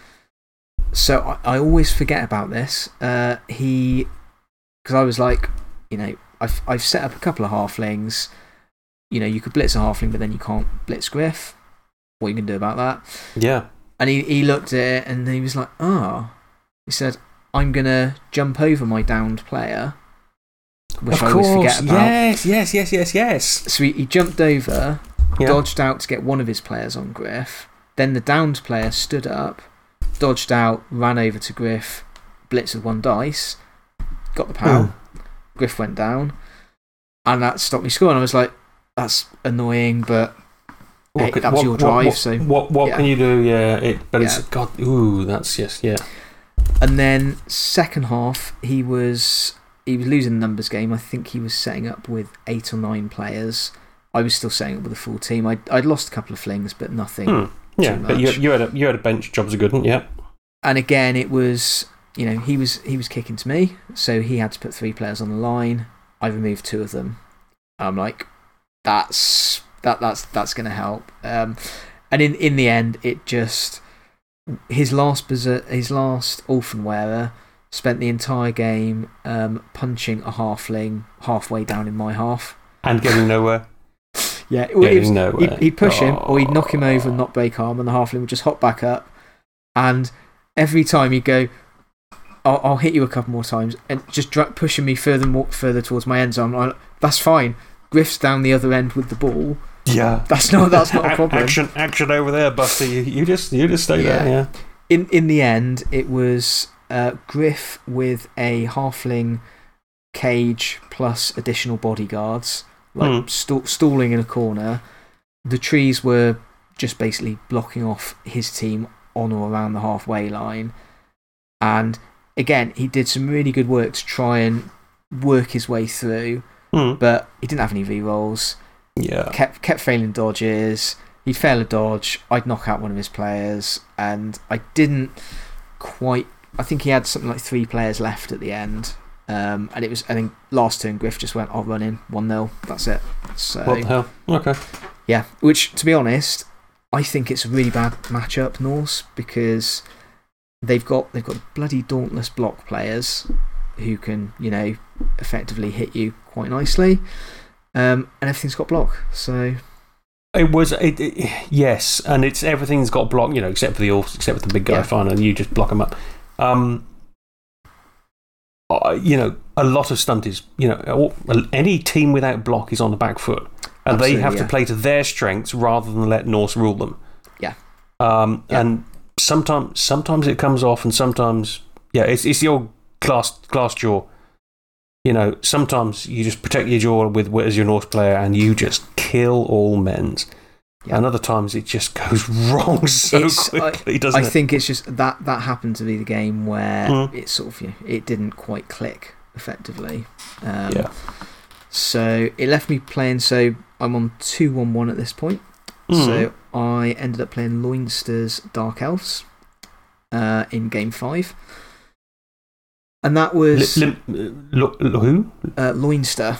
so I, I always forget about this. Uh, he, because I was like, you know, I've, I've set up a couple of halflings. You know, you could blitz a halfling, but then you can't blitz Griff. What are you going to do about that? yeah. And he, he looked at it and he was like, ah. He said, I'm going to jump over my downed player. Which of I course. always forget about. Yes, yes, yes, yes, yes. So he, he jumped over, Yeah. dodged out to get one of his players on Griff. Then the downed player stood up, dodged out, ran over to Griff, blitzed with one dice, got the hmm. pow. Griff went down, and that stopped me scoring. I was like, that's annoying, but Hey, that was your drive, What, so- what, what yeah. can you do? Yeah, it, but it's God. Ooh, that's yes, yeah. And then second half, he was he was losing the numbers game. I think he was setting up with eight or nine players. I was still setting up with a full team. I'd, I'd lost a couple of flings, but nothing. Hmm. Yeah, but you, you had a you had a bench job's are good one. Yeah. And again, it was you know he was he was kicking to me, so he had to put three players on the line. I removed two of them. I'm like, that's that that's that's going to help. Um, and in in the end, it just his last his last Ulfwerener spent the entire game um, punching a halfling halfway down in my half. And getting nowhere. [laughs] Yeah, well, getting was, nowhere. he'd, he'd push him, or he'd knock him over and not break arm, and the halfling would just hop back up. And every time he'd go, I'll, I'll hit you a couple more times, and just pushing me further more, further towards my end zone. Like, that's fine. Griff's down the other end with the ball. Yeah. That's not, that's not a problem. Action, action over there, Buster. You, you just, you just stay there. Yeah. In, in the end, it was uh, Griff with a halfling cage plus additional bodyguards, like Hmm. sta- stalling in a corner. The trees were just basically blocking off his team on or around the halfway line. And again, he did some really good work to try and work his way through, Hmm. but he didn't have any v rolls. Yeah. Kept, kept failing dodges. He'd fail a dodge. I'd knock out one of his players. And I didn't quite. I think he had something like three players left at the end. Um, and it was, I think, last turn, Griff just went, I'll run in 1 0. That's it. So. What the hell? Okay. Yeah, which, to be honest, I think it's a really bad matchup, Norse, because they've got, they've got bloody dauntless block players who can, you know, effectively hit you quite nicely. Um, and everything's got block. So, It was, it, it- yes, and it's everything's got block, you know, except for the except for the big guy, Yeah. fine, and you just block them up. Um, uh, you know, a lot of stunties, you know, any team without block is on the back foot, and they have yeah. to play to their strengths rather than let Norse rule them. Yeah. Um, Yeah. And sometimes, sometimes it comes off, and sometimes, yeah, it's, it's the old glass, glass jaw. You know, sometimes you just protect your jaw with as your Norse player and you just kill all men's. Yeah. And other times it just goes [laughs] wrong so It's- I- quickly, doesn't I it? think it's just that that happened to be the game where Mm. it sort of, you know, it didn't quite click effectively. Um, Yeah. So it left me playing. So I'm on 2 1 1 at this point. Mm. So I ended up playing Loinster's Dark Elves uh, in game five. And that was lim- lo- lo- who? uh, Loinster.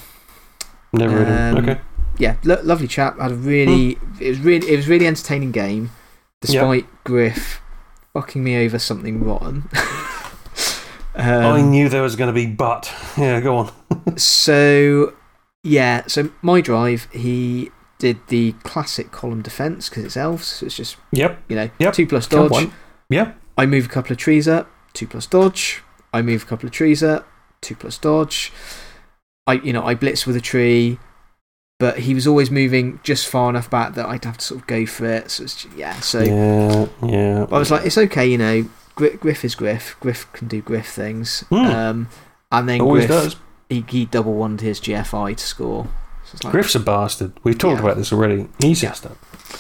Never heard of him. Um, Okay. Yeah, lo- lovely chap. Had a really, Hmm. it was really, it was really entertaining game, despite Griff fucking me over something rotten. [laughs] I um, knew there was going to be but. Yeah, go on. [laughs] so, yeah, so my drive, he did the classic column defense because it's elves. So it's just, Yep. you know, Yep. two plus dodge. Yep. I move a couple of trees up, 2 plus dodge. I move a couple of trees up, 2 plus dodge. I, you know, I blitz with a tree, but he was always moving just far enough back that I'd have to sort of go for it. So, it's, yeah, so Yeah, yeah. I was like, it's okay, you know, Griff, Griff is Griff. Griff can do Griff things. Hmm. Um, and then Always Griff, does. He, he double won his GFI to score. So like, Griff's a bastard. We've talked Yeah. about this already. He's Yeah. just a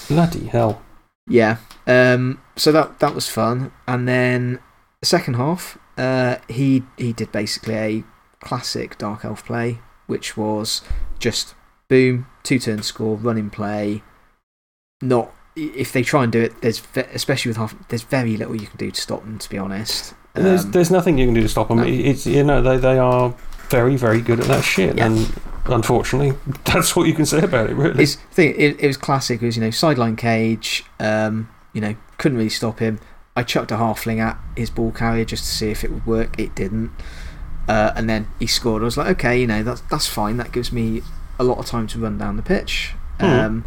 bloody hell. Yeah. Um, so that, that was fun. And then the second half, uh, he, he did basically a classic Dark Elf play, which was just boom, two turn score, running play. Not. If they try and do it, there's especially with half, there's very little you can do to stop them. To be honest, there's, Um, there's nothing you can do to stop them. no. It's, you know, they, they are very, very good at that shit. Yeah. And unfortunately, [laughs] that's what you can say about it, really. It's thing. It, it was classic. It was you know sideline cage. Um, you know couldn't really stop him. I chucked a halfling at his ball carrier just to see if it would work. It didn't. Uh, and then he scored. I was like, okay, you know that's that's fine. That gives me a lot of time to run down the pitch. Um,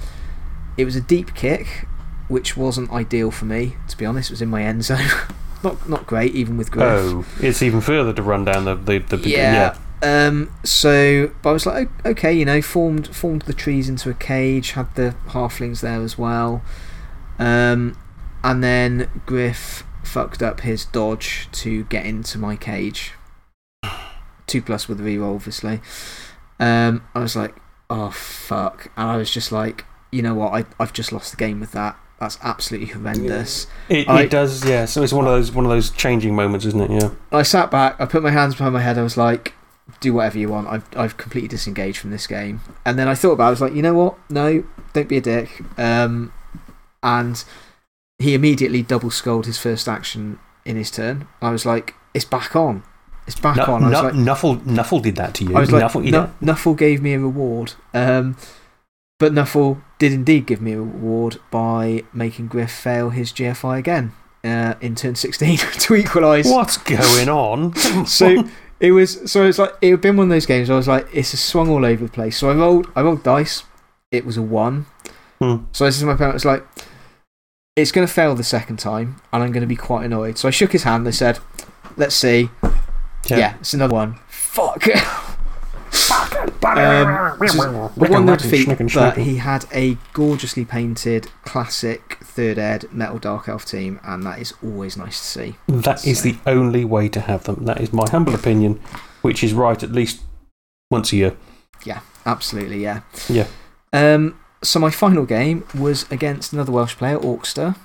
it was a deep kick, which wasn't ideal for me to be honest. It was in my end zone. [laughs] not not great even with Griff. Oh, it's even further to run down the. the, the Yeah. Um, so, but I was like, okay, you know, formed formed the trees into a cage, had the halflings there as well. Um, and then Griff fucked up his dodge to get into my cage. [sighs] Two plus with the reroll, obviously. Um, I was like, oh fuck. And I was just like, you know what, I, I've just lost the game with that. That's absolutely horrendous. It, I- it does, yeah. So it's one of those one of those changing moments, isn't it? Yeah. I sat back, I put my hands behind my head, I was like, do whatever you want. I've, I've completely disengaged from this game. And then I thought about it, I was like, you know what? No, don't be a dick. Um, and he immediately double skulled his first action in his turn. I was like, it's back on. It's back on. I was like, Nuffle, Nuffle did that to you. I was like, Nuffle, you know- Nuffle gave me a reward. Um, but Nuffle did indeed give me a reward by making Griff fail his GFI again uh, in turn 16 [laughs] to equalise. What's going on? [laughs] So it was so it's like it had been one of those games. Where I was like, it's a swung all over the place. So I rolled, I rolled dice. It was a one. Hmm. So I said to my parents, like, it's going to fail the second time, and I'm going to be quite annoyed. So I shook his hand. They said, let's see. Yeah, it's another one. Fuck. [laughs] um, a one nil defeat, but he had a gorgeously painted classic third ed metal dark elf team, and that is always nice to see. That is the only way to have them. That is my humble opinion, which is right at least once a year. Yeah, absolutely, yeah. Yeah. Um, so my final game was against another Welsh player, Orkster.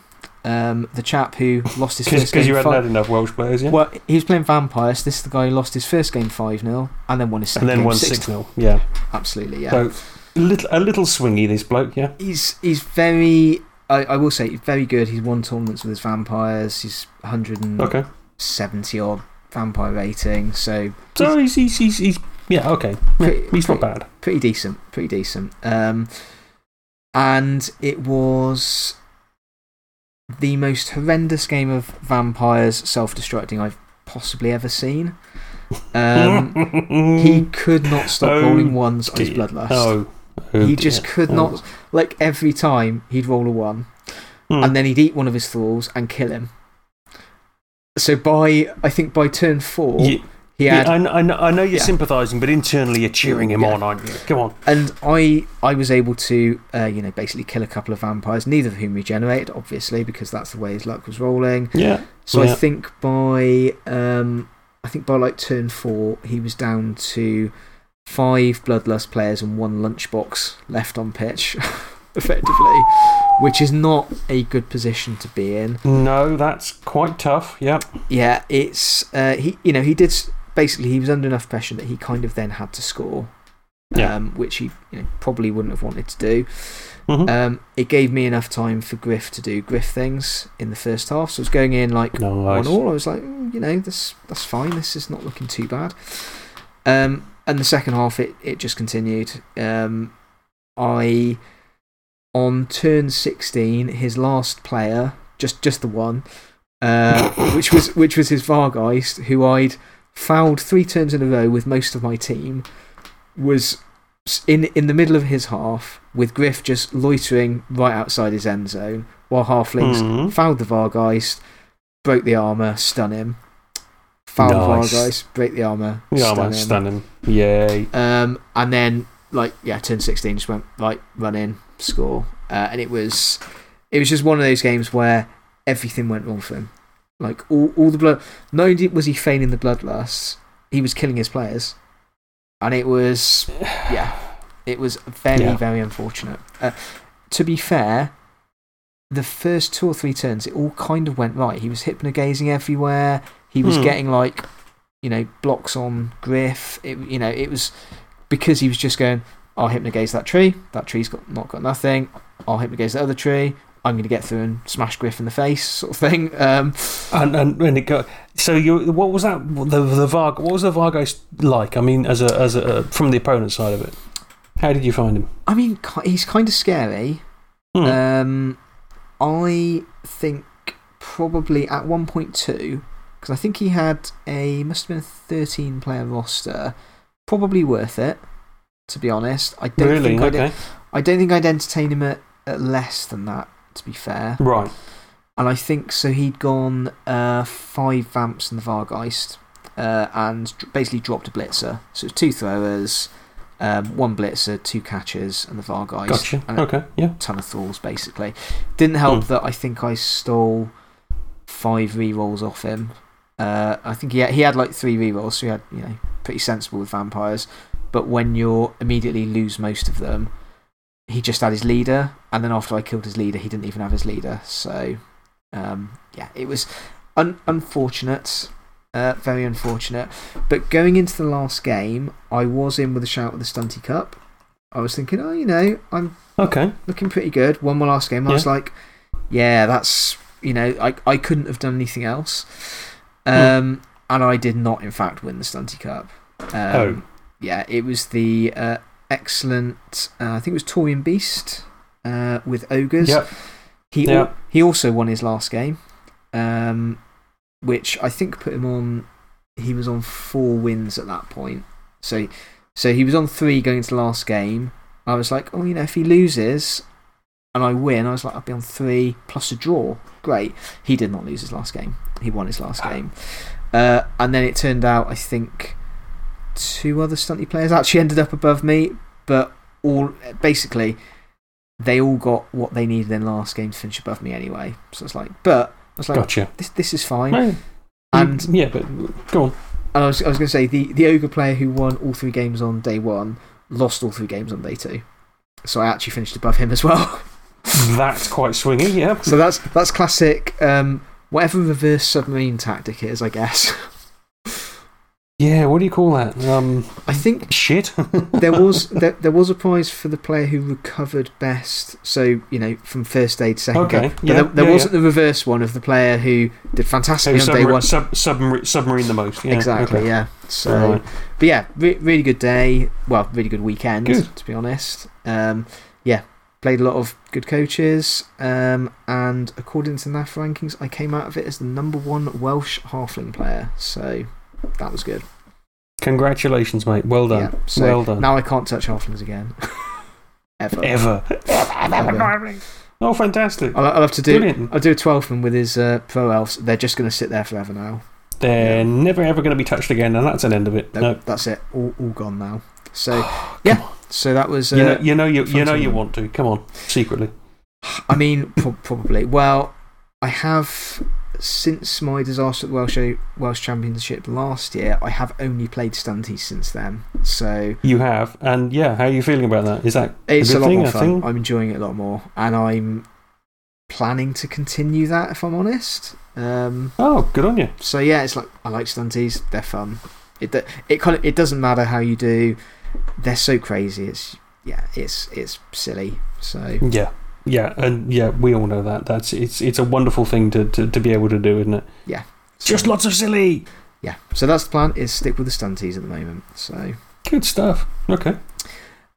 Um, the chap who lost his [laughs] first game. Because you hadn't had enough Welsh players, yeah? well, he was playing Vampires. This is the guy who lost his first game 5 0 and then won his second and then game won 6 6 0. Yeah. Absolutely, yeah. So, a little, a little swingy, this bloke, yeah? he's, he's very, I, I will say, very good. He's won tournaments with his Vampires. He's 170 Okay. odd vampire rating. So, So, he's, he's, he's, he's yeah, okay. Yeah, Pretty- he's not pretty- bad. pretty decent. Pretty decent. Um, and it was the most horrendous game of vampires self destructing I've possibly ever seen. Um, [laughs] he could not stop Oh, rolling ones on his bloodlust. Oh. oh he just could Oh. not. Like every time he'd roll a one, Hmm. and then he'd eat one of his thralls and kill him. So by, I think by turn four, he yeah, had I, I, know, I know you're Yeah. sympathising, but internally you're cheering him Yeah. on, aren't you? Come on. And I, I was able to, uh, you know, basically kill a couple of vampires, neither of whom regenerated, obviously, because that's the way his luck was rolling. Yeah. So I think by, um, I think by like turn four, he was down to five Bloodlust players and one lunchbox left on pitch, [laughs] effectively, which is not a good position to be in. No, that's quite tough. Yeah. Yeah, it's, uh, he, you know, he did, basically, he was under enough pressure that he kind of then had to score. Yeah. Um, which he you know, probably wouldn't have wanted to do. Mhm. Um, it gave me enough time for Griff to do Griff things in the first half. So I was going in like Nice. one all. I was like, "Mm, you know, this, that's fine. This is not looking too bad. Um, and the second half, it, it just continued. Um, I, on turn 16, his last player, just, just the one, uh, [coughs] which, was, which was his Vargeist, who I'd fouled three turns in a row with most of my team, was in, in the middle of his half with Griff just loitering right outside his end zone while Halflings Mhm. fouled the Vargeist, broke the armour, stun him. Foul Nice. Vargeist, break the armour, Yeah, stun man, him. stun him. Yay. Um, and then, like, yeah, turn 16, just went, right, run in, score. Uh, and it was, it was just one of those games where everything went wrong for him. Like, all, all the blood, not only was he feigning the bloodlust, he was killing his players. And it was, yeah, it was very, Yeah. very unfortunate. Uh, to be fair, the first two or three turns, it all kind of went right. He was hypnogazing everywhere. He was Hmm. getting, like, you know, blocks on Griff. It, you know, it was because he was just going, I'll hypnogaze that tree. That tree's got, not got nothing. I'll hypnogaze the other tree. I'm going to get through and smash Griff in the face, sort of thing. Um, And, and when it got. So, you, what was that? The, the Varg, what was the Vargeist like? I mean, as a, as a, from the opponent side of it. How did you find him? I mean, he's kind of scary. Hmm. Um, I think probably at 1.2, because I think he had a, must have been a 13 player roster, probably worth it, to be honest. I don't, really? think, I'd, Okay. I don't think I'd entertain him at, at less than that, to be fair. Right. And I think so he'd gone uh, five vamps in the Vargeist uh, and basically dropped a blitzer. So it was two throwers, um, one blitzer, two catchers, and the Vargeist. Gotcha. And Okay. Yeah. ton of thralls, basically. Didn't help Hmm. that I think I stole five rerolls off him. Uh, I think he had, he had like three rerolls, so he had, you know, pretty sensible with vampires. But when you immediately lose most of them, he just had his leader, and then after I killed his leader, he didn't even have his leader. So, um, yeah, it was un unfortunate. Uh, very unfortunate. But going into the last game, I was in with a shout with the Stunty Cup. I was thinking, oh, you know, I'm Okay. looking pretty good. Won my last game. I was like, yeah, that's, you know, I, I couldn't have done anything else. Um, And I did not, in fact, win the Stunty Cup. Um, Oh. Yeah, it was the uh, excellent, uh, I think it was Torian Beast uh, with Ogres. Yep. He, al- he also won his last game, um, which I think put him on. He was on four wins at that point. So, so he was on three going into the last game. I was like, oh, you know, if he loses and I win, I was like, I'll be on three plus a draw. Great. He did not lose his last game, he won his last game. Uh, and then it turned out, I think, two other stunty players actually ended up above me, but all basically they all got what they needed in last game to finish above me anyway. So it's like, but I was like, Gotcha. this, this is fine. And, yeah, but go on. and I was, I was going to say, the, the Ogre player who won all three games on day one lost all three games on day two. So I actually finished above him as well. [laughs] That's quite swingy, yeah. so that's, that's classic, um, whatever reverse submarine tactic is, I guess. Yeah, what do you call that? Um, I think shit. [laughs] there was there, there was a prize for the player who recovered best. So you know, from first aid, to second Okay. But yeah, there, there yeah, wasn't the reverse one of the player who did fantastically So on day one. sub, submarine, submarine the most. Yeah, exactly. okay. Yeah. So, Right. but yeah, re really good day. Well, really good weekend. Good. To be honest. Um, yeah, played a lot of good coaches. Um, and according to NAF rankings, I came out of it as the number one Welsh halfling player. So that was good. Congratulations, mate. Well done. Yeah. So well done. now I can't touch halflings again. [laughs] Ever. Ever. Ever. [laughs] Oh, fantastic. I'll, I'll have to do. Brilliant. I'll do a 12 man with his uh, pro elves. They're just going to sit there forever now. They're never ever going to be touched again, and that's an end of it. Nope, No. That's it. All, all gone now. So, [sighs] yeah. So that was. Uh, You know, you know, you, you, know you want to. Come on, secretly. I mean, pro probably. Well, I have. Since my disaster at the Welsh, Welsh Championship last year, I have only played Stunties since then. So You have, and yeah, how are you feeling about that? Is that it's a a lot thing? more fun. thing? I'm enjoying it a lot more. And I'm planning to continue that, if I'm honest. Um, Oh, good on you. So yeah, it's like I like stunties. They're fun. It it kind of it doesn't matter how you do. They're so crazy. It's yeah, it's it's silly. So Yeah, yeah, and yeah, we all know that. That's it's it's a wonderful thing to, to, to be able to do, isn't it? so, Just lots of silly. yeah. So that's the plan. Is stick with the stunties at the moment. So Good stuff. Okay.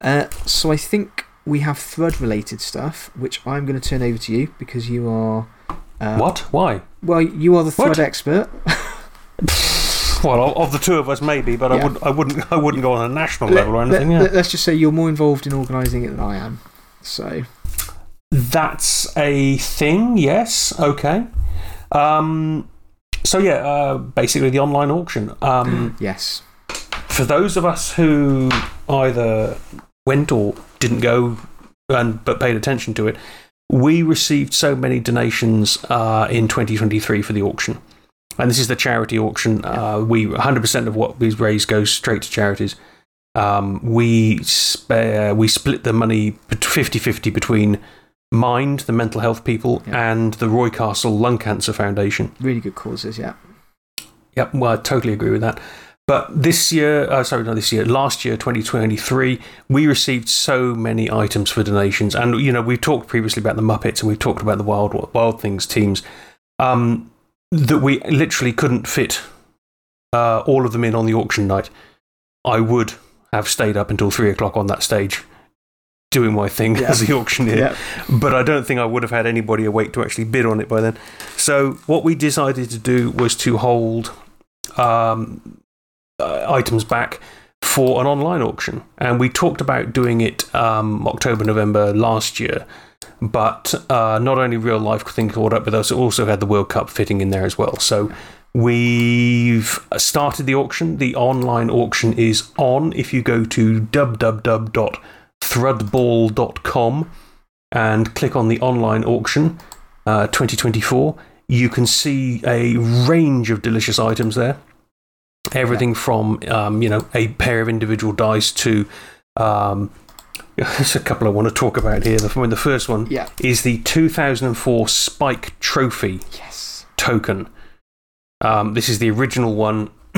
uh, so I think we have thread related stuff, which I'm going to turn over to you because you are. Uh, what? Why? Well, you are the thread What? expert. [laughs] Well, of- the two of us, maybe, but I wouldn't. I wouldn't. I wouldn't go on a national level or anything. Let, Yeah. us just say you're more involved in organising it than I am. So That's a thing. Yes. Okay. Um, so, yeah, uh, basically the online auction. Um, [gasps] yes. For those of us who either went or didn't go and, but paid attention to it, we received so many donations uh, in 2023 for the auction. And this is the charity auction. Uh, we 100% of what we raise goes straight to charities. Um, we, spare, we split the money 50 50 between Mind, the mental health people, Yeah. and the Roy Castle Lung Cancer Foundation. Really good causes, yeah. Yep, well, I totally agree with that. But this year, uh, sorry, not this year, last year, 2023, we received so many items for donations. And, you know, we've talked previously about the Muppets and we've talked about the Wild, Wild Things teams um, that we literally couldn't fit uh, all of them in on the auction night. I would have stayed up until three o'clock on that stage doing my thing Yeah. as the auctioneer Yeah. but I don't think I would have had anybody awake to actually bid on it by then. So, what we decided to do was to hold um, uh, items back for an online auction. And we talked about doing it um, October, November last year. But uh, not only real life things caught up with us, it also had the World Cup fitting in there as well. So, we've started the auction. The online auction is on. If you go to www.thrudball.com and click on the online auction uh, 2024, you can see a range of delicious items there. Everything from um, you know a pair of individual dice to um, [laughs] there's a couple I want to talk about here. The, the first one Yeah. is the 2004 Spike Trophy Yes. token. Um, this is the original one [clears throat]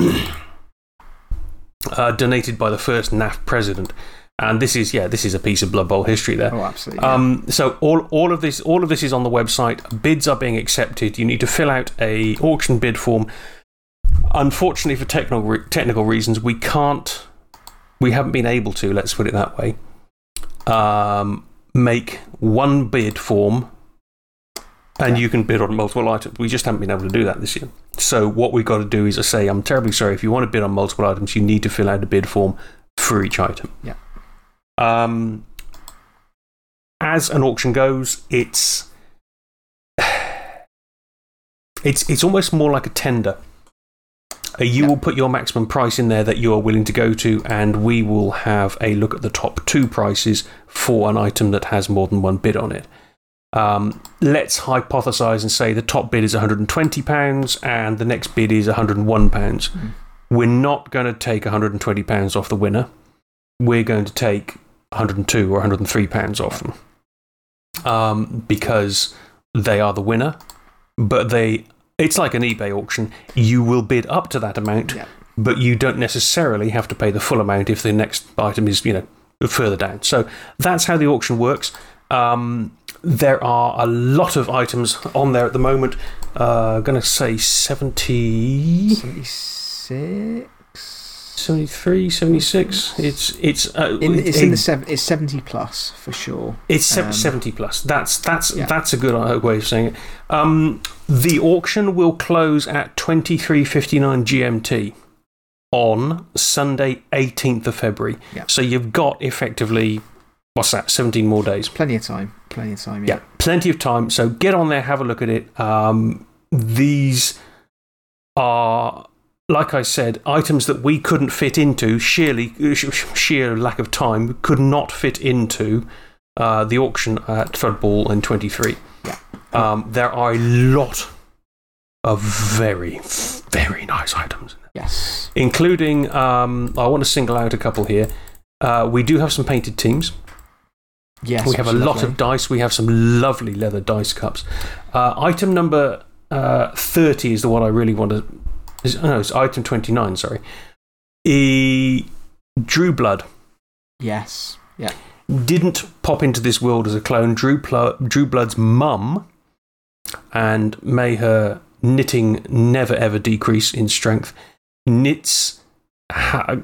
uh, donated by the first NAF president. And this is, yeah, this is a piece of Blood Bowl history there. Oh, absolutely. yeah. Um, so all, all of this all of this is on the website. Bids are being accepted. You need to fill out a auction bid form. Unfortunately, for technical re- technical reasons, we can't. We haven't been able to. Let's put it that way. Um, make one bid form, and Yeah. you can bid on multiple items. We just haven't been able to do that this year. So what we've got to do is, I say, I'm terribly sorry. If you want to bid on multiple items, you need to fill out a bid form for each item. Yeah. Um, as an auction goes, it's it's it's almost more like a tender. Uh, you Yeah. will put your maximum price in there that you are willing to go to, and we will have a look at the top two prices for an item that has more than one bid on it. Um, let's hypothesize and say the top bid is £120 and the next bid is £101. We're not going to take £120 off the winner. We're going to take 102 or 103 pounds off them um, because they are the winner. But they, it's like an eBay auction. You will bid up to that amount, Yeah. but you don't necessarily have to pay the full amount if the next item is, you know, further down. So that's how the auction works. Um, there are a lot of items on there at the moment. Uh, going to say 70, 76? 73, 76. It's, it's, uh, In, it's a- in the seven, it's 70 plus for sure. It's Um, 70 plus. That's, that's, Yeah. that's a good uh, way of saying it. Um, the auction will close at 23.59 GMT on Sunday, 18th of February. Yeah. So you've got effectively, what's that, 17 more days. Plenty of time. Plenty of time. Yeah, Yeah. plenty of time. So get on there, have a look at it. Um, these are, like I said, items that we couldn't fit into, sheerly, sheer lack of time, could not fit into uh, the auction at Thrudball in 23. Yeah. Um, there are a lot of very, very nice items, Yes. including, um, I want to single out a couple here. Uh, we do have some painted teams. Yes. We have a lot lovely. of dice. We have some lovely leather dice cups. Uh, item number uh, 30 is the one I really want to. Is, oh, no, it's item 29, sorry. E, Drew Blood Yes. Yeah. didn't pop into this world as a clone. Drew, Pl- Drew Blood's mum, and may her knitting never ever decrease in strength, knits ha-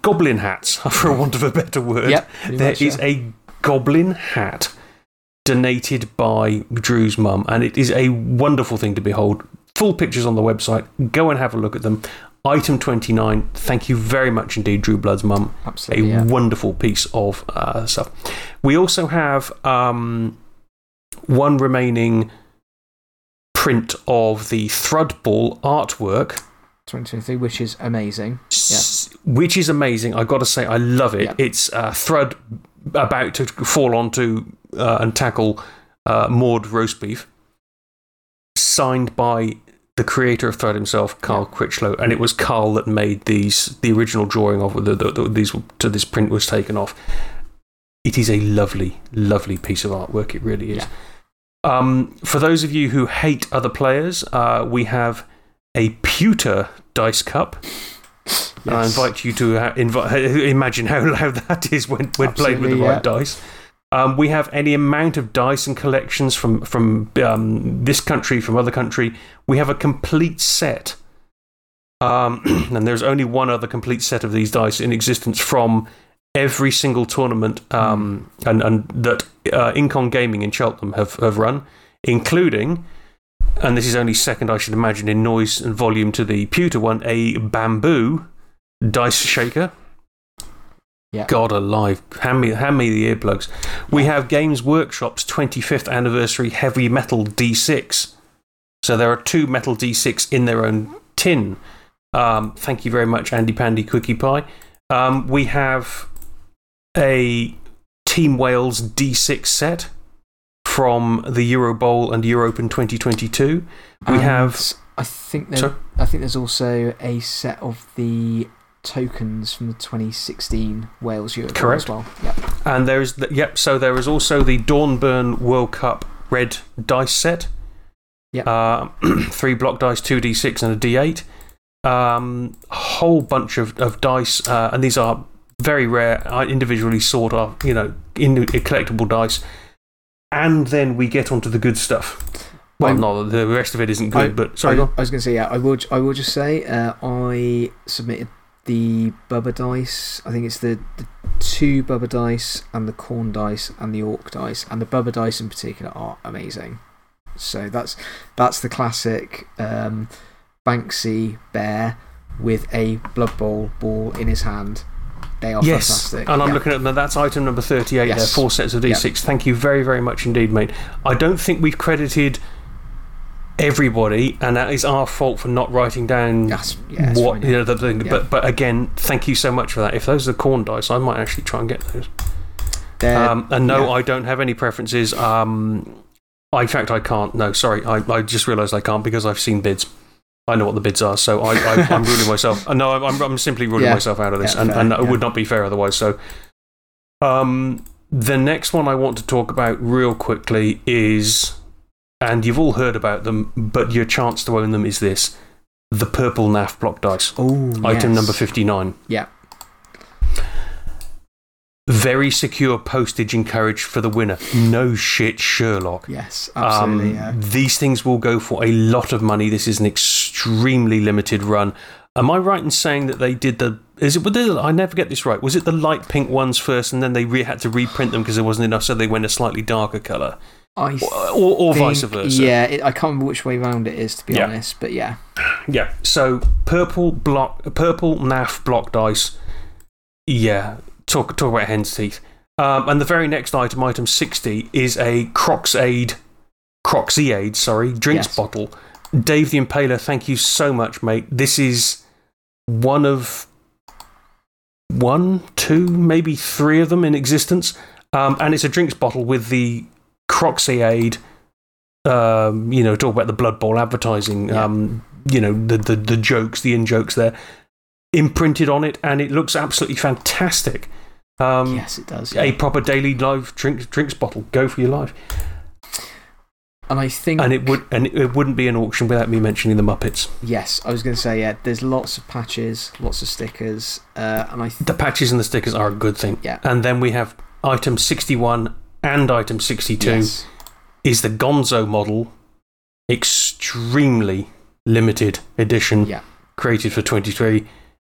goblin hats, [laughs] for want of a better word. Yep. There much, is yeah. a goblin hat donated by Drew's mum, and it is a wonderful thing to behold. Full pictures on the website. Go and have a look at them. Item 29. Thank you very much indeed, Drew Blood's mum. A Absolutely. yeah. wonderful piece of uh, stuff. We also have um, one remaining print of the Thrudball artwork. 2023, which is amazing. Which is amazing. i got to say, I love it. Yeah. It's uh, Thrud about to fall onto uh, and tackle uh, Maud roast beef, signed by the creator of Thrud himself, Carl Critchlow, and it was Carl that made these. The original drawing of the, the, the, these to this print was taken off. It is a lovely, lovely piece of artwork. It really is. Yeah. Um, for those of you who hate other players, uh, we have a pewter dice cup. And I invite you to uh, invi- [laughs] imagine how loud that is when, when played with the Absolutely, right dice. Um, we have any amount of dice and collections from, from um, this country, from other country. We have a complete set. Um, [clears throat] and there's only one other complete set of these dice in existence from every single tournament um, and, and that uh, Incon Gaming in Cheltenham have, have run, including, and this is only second, I should imagine, in noise and volume to the pewter one, a bamboo dice shaker. Yeah. God alive, hand me, hand me the earplugs. We have Games Workshop's 25th anniversary heavy metal D6. So there are two metal D6 in their own tin. Um, thank you very much, Andy Pandy Cookie Pie. Um, we have a Team Wales D6 set from the Euro Bowl and Europen 2022. We And have. I think, there, I think there's also a set of the tokens from the 2016 Wales Euro Correct. as well. Yeah. And there's. The, yep, so there is also the Dornbirn World Cup red dice set. Yep. Uh, [clears throat] three block dice, two d6 and a d8. Um, a whole bunch of, of dice, uh, and these are very rare, uh, individually sought after, you know, in, collectible dice. And then we get onto the good stuff. Well, no, the rest of it isn't good, I- but sorry, I. I was going to say, yeah, I will, I will just say, uh, I submitted the Bubba dice. I think it's the, the two Bubba dice and the corn dice and the orc dice. And the Bubba dice in particular are amazing. So that's, that's the classic um, Banksy bear with a Blood Bowl ball in his hand. They are Yes, fantastic. and I'm Yeah. looking at them. That's item number 38 there, four sets of D6. Thank you very, very much indeed, mate. I don't think we've credited everybody, and that is our fault for not writing down That's, yeah, it's what fine. you know. The thing. Yeah. But but again, thank you so much for that. If those are corn dice, I might actually try and get those. Um, and no, yeah. I don't have any preferences. Um, in fact, I can't. No, sorry, I, I just realised I can't because I've seen bids. I know what the bids are, so I, I, I'm [laughs] ruling myself. uh, No, I'm, I'm, I'm simply ruling Yeah. myself out of this, Yeah, and, fair, and it would not be fair otherwise. So, um, the next one I want to talk about real quickly is, and you've all heard about them, but your chance to own them is this: the purple NAF block dice, Oh, item yes. number fifty-nine. Yeah. Very secure postage encouraged for the winner. No shit, Sherlock. Yes, absolutely. Um, yeah. These things will go for a lot of money. This is an extremely limited run. Am I right in saying that they did the? Is it? they- I never get this right. Was it the light pink ones first, and then they re, had to reprint them because there wasn't enough, so they went a slightly darker color, I or, or, think- vice versa? Yeah, it, I can't remember which way round it is, to be Yeah. honest, but yeah. Yeah. So purple block, purple NAF block dice. Yeah. Talk talk about hen's teeth. Um, and the very next item, item sixty, is a Crocs Aid, Croxy Aid, sorry, drinks Yes. bottle. Dave the Impaler, thank you so much, mate. This is one of one, two, maybe three of them in existence. Um, and it's a drinks bottle with the Croxy Aid, um, you know, talk about the Blood Bowl advertising, Yeah. um, you know, the, the, the jokes, the in jokes there, imprinted on it, and it looks absolutely fantastic. Um, yes, it does. A proper daily live drink, drinks bottle. Go for your life. And I think. And it, would, and it wouldn't be an auction without me mentioning the Muppets. Yes, I was going to say, yeah, there's lots of patches, lots of stickers, uh, and I. The patches and the stickers are a good thing. Yeah. And then we have item 61 and item 62 yes. is the Gonzo model, extremely limited edition, Yeah. created for 23,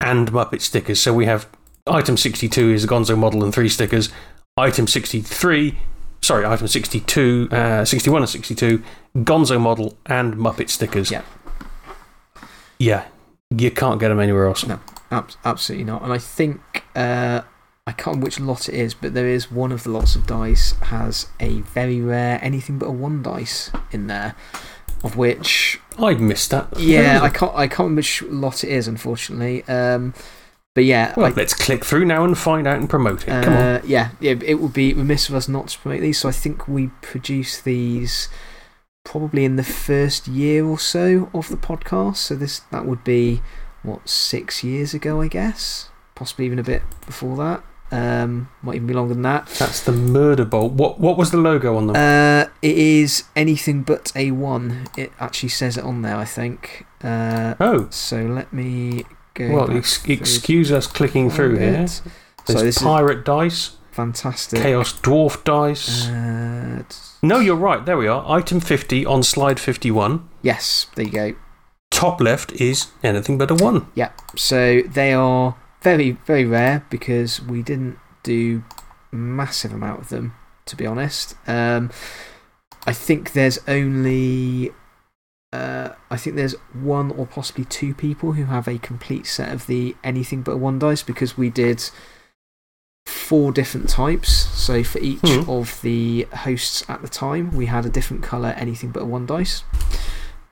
and Muppet stickers. So we have item 62 is a Gonzo model and three stickers. Item 63, sorry, item 62, uh, 61 and 62, Gonzo model and Muppet stickers. Yeah. Yeah. You can't get them anywhere else. No. Ab- absolutely not. And I think. Uh, I can't remember which lot it is, but there is one of the lots of dice has a very rare anything but a one dice in there. of which. I missed that. Yeah, [laughs] I can't, I can't remember which lot it is, unfortunately. Um, but yeah. Well, I, let's click through now and find out and promote it. Come on. uh, yeah, yeah, it would be remiss of us not to promote these. So I think we produce these probably in the first year or so of the podcast. So this that would be, what, six years ago, I guess? Possibly even a bit before that. Um, might even be longer than that. That's the Murder Bowl. What, what was the logo on them? Uh, it is anything but a one. It actually says it on there, I think. Uh, oh. so let me go. Well, ex excuse us clicking through here. bit. There's So this is Pirate Dice, fantastic. Chaos Dwarf Dice. Uh, no, you're right. There we are. Item 50 on slide 51. yes, there you go. Top left is anything but a 1. Yeah, so they are very, very rare because we didn't do massive amount of them, to be honest. Um, I think there's only. Uh, I think there's one or possibly two people who have a complete set of the anything but one dice because we did four different types. So for each Hmm. of the hosts at the time, we had a different colour anything but a one dice.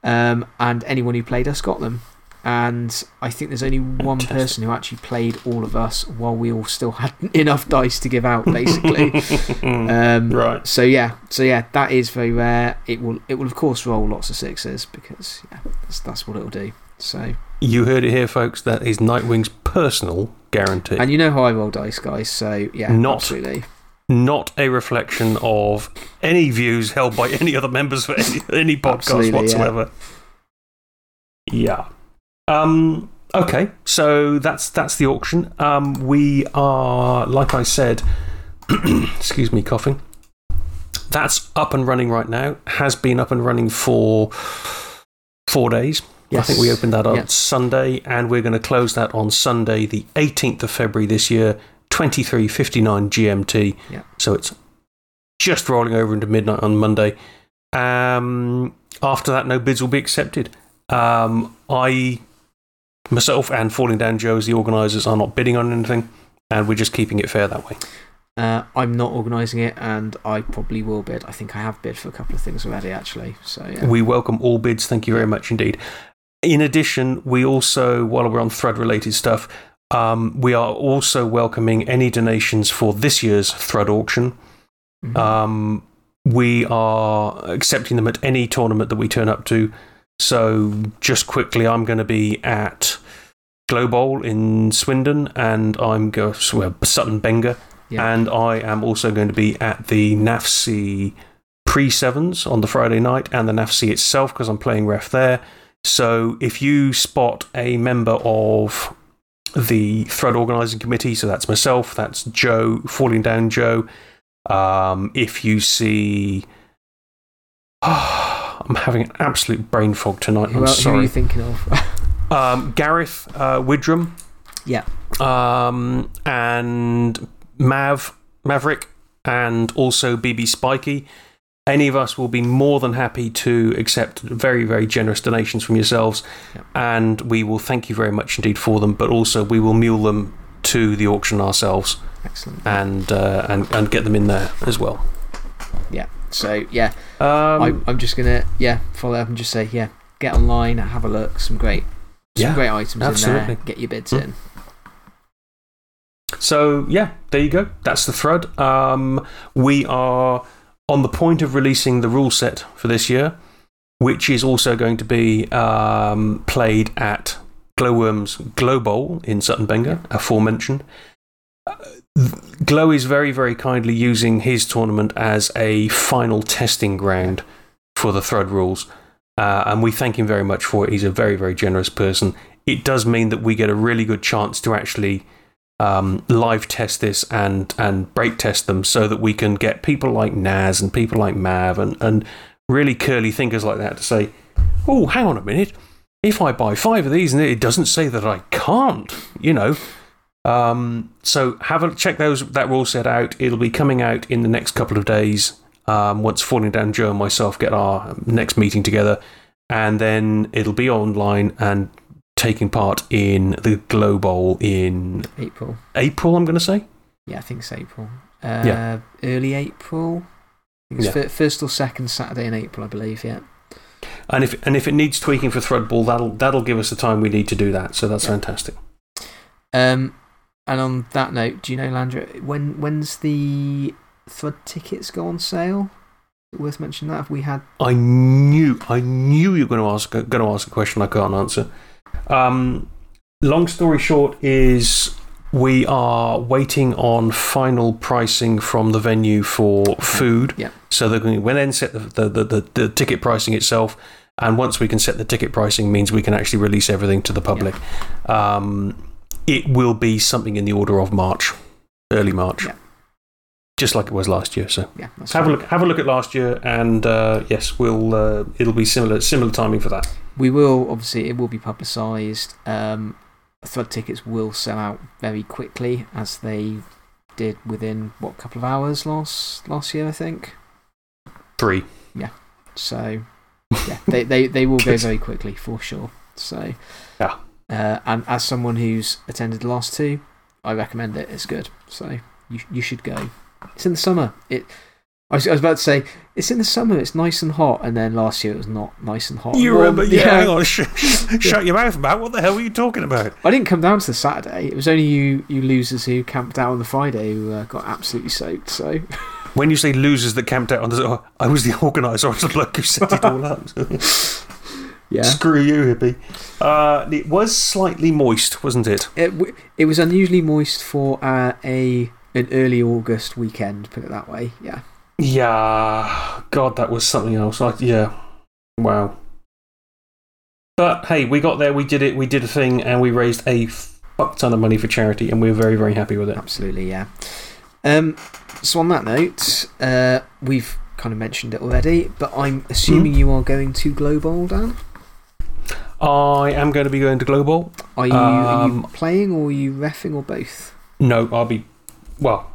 Um, and anyone who played us got them. And I think there's only one Fantastic. person who actually played all of us while we all still [laughs] had enough dice to give out, basically. [laughs] um, right. so yeah, so yeah, that is very rare. It will, it will of course roll lots of sixes because yeah, that's, that's what it'll do. So, You heard it here, folks. That is Nightwing's personal guarantee. and you know how I roll dice, guys. So yeah, Not- absolutely. Not a reflection of any views held by any other members of any, any podcast Absolutely, yeah. whatsoever. Yeah. Um, okay, so that's, that's the auction. Um, we are, like I said, [clears throat] excuse me, coughing. That's up and running right now. Has been up and running for four days. I think we opened that on Yeah. Sunday, and we're going to close that on Sunday, the 18th of February this year, 23.59 GMT. Yeah. So it's just rolling over into midnight on Monday. Um, after that, no bids will be accepted. Um, I, myself, and Falling Down Joe as the organisers are not bidding on anything, and we're just keeping it fair that way. Uh, I'm not organising it, and I probably will bid. I think I have bid for a couple of things already, actually. So yeah. We welcome all bids. Thank you very much indeed. In addition, we also, while we're on thread-related stuff, um, we are also welcoming any donations for this year's thread auction. Mhm. Um, we are accepting them at any tournament that we turn up to. So, just quickly, I'm going to be at Glow Bowl in Swindon, and I'm going well, Sutton Benger, Yeah. and I am also going to be at the NAFC pre sevens on the Friday night and the NAFC itself because I'm playing ref there. So, if you spot a member of the Thread Organising Committee, so that's myself, that's Joe, Falling Down Joe. Um, if you see. [sighs] I'm having an absolute brain fog tonight. who, I'm el- who are you thinking of? [laughs] Um, Gareth uh, Widram. Yeah. Um, and Mav, Maverick, and also BB Spiky. Any of us will be more than happy to accept very, very generous donations from yourselves. And we will thank you very much indeed for them, but also we will mule them to the auction ourselves Excellent. and, uh, and, and get them in there as well. yeah. So yeah, Um, I, I'm just gonna yeah follow up and just say yeah, get online, have a look. Some great, some Yeah, great items in there. Get your bids Hmm. in. So, yeah, there you go. That's the thread. Um, we are on the point of releasing the rule set for this year, which is also going to be um, played at Glowworm's Glow Bowl in Sutton Benger, aforementioned. Uh, Glow is very, very kindly using his tournament as a final testing ground for the Thread rules. Uh, and we thank him very much for it. He's a very, very generous person. It does mean that we get a really good chance to actually um, live test this and, and break test them so that we can get people like Naz and people like Mav and, and really curly thinkers like that to say, oh, hang on a minute. If I buy five of these and it doesn't say that I can't, you know. Um, so have a check those that rule set out. It'll be coming out in the next couple of days. Um, once Falling Down Joe and myself get our next meeting together, and then it'll be online and taking part in the Glow Bowl in April. April. I'm going to say. Yeah, I think it's April. Uh, Yeah. Early April. I think it's Yeah. first or second Saturday in April, I believe. Yeah. And if, and if it needs tweaking for Threadball, that'll, that'll give us the time we need to do that. So that's fantastic. Um, and on that note, do you know, Landra, when, when's the Thread tickets go on sale? Worth mentioning that. Have we had. I knew, I knew you were going to ask, going to ask a question I can't answer. Um, long story short is we are waiting on final pricing from the venue for food. Yeah. So they're going to then set the, the, the, the, the ticket pricing itself. And once we can set the ticket pricing, means we can actually release everything to the public. Um, it will be something in the order of March, early March. Yeah. Just like it was last year. So Yeah, have a look. Have a look at last year, and uh, yes, we'll. Uh, it'll be similar similar timing for that. We will, obviously, it will be publicised. Um, Thread tickets will sell out very quickly, as they did within, what, couple of hours last, last year, I think. Three. Yeah. So, [laughs] yeah, they, they, they will go very quickly for sure. So. Uh, and as someone who's attended the last two, I recommend it. It's good. So, you, you should go. It's in the summer. It, I, was, I was about to say, it's in the summer, it's nice and hot. And then last year it was not nice and hot. You Warm. remember? Yeah, hang on. [laughs] Sh Shut your mouth, Matt. What the hell were you talking about? I didn't come down to the Saturday. It was only you, you losers who camped out on the Friday who uh, got absolutely soaked. So, When you say losers that camped out on the. Oh, I was the organiser. I was the bloke who set it all up. Yeah. Screw you, hippie. Uh, it was slightly moist, wasn't it? It, it was unusually moist for uh, a, an early August weekend, put it that way. Yeah. Yeah. God, that was something else. I, yeah. Wow. But hey, we got there, we did it, we did a thing, and we raised a fuck ton of money for charity, and we we're very, very happy with it. Absolutely, yeah. Um, so, on that note, uh, we've kind of mentioned it already, but I'm assuming you are going to Glow Bowl, Dan? I am going to be going to Glow Bowl. Are you, are you Um, playing or are you refing or both? No, I'll be. Well,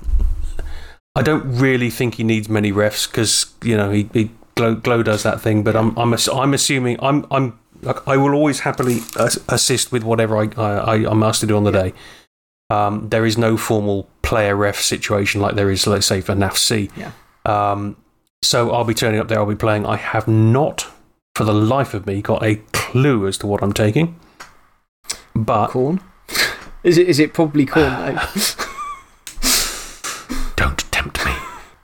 I don't really think he needs many refs because, you know, he, he Glow, Glow does that thing, but I'm, I'm, I'm assuming. I'm, I'm, like, I will always happily assist with whatever I, I, I'm asked to do on the day. Um, there is no formal player ref situation like there is, let's say, for NAFC. Yeah. Um, so I'll be turning up there, I'll be playing. I have not, for the life of me, got a clue as to what I'm taking. But Khorne? is, it, is it probably Khorne, [sighs] though? Don't tempt me.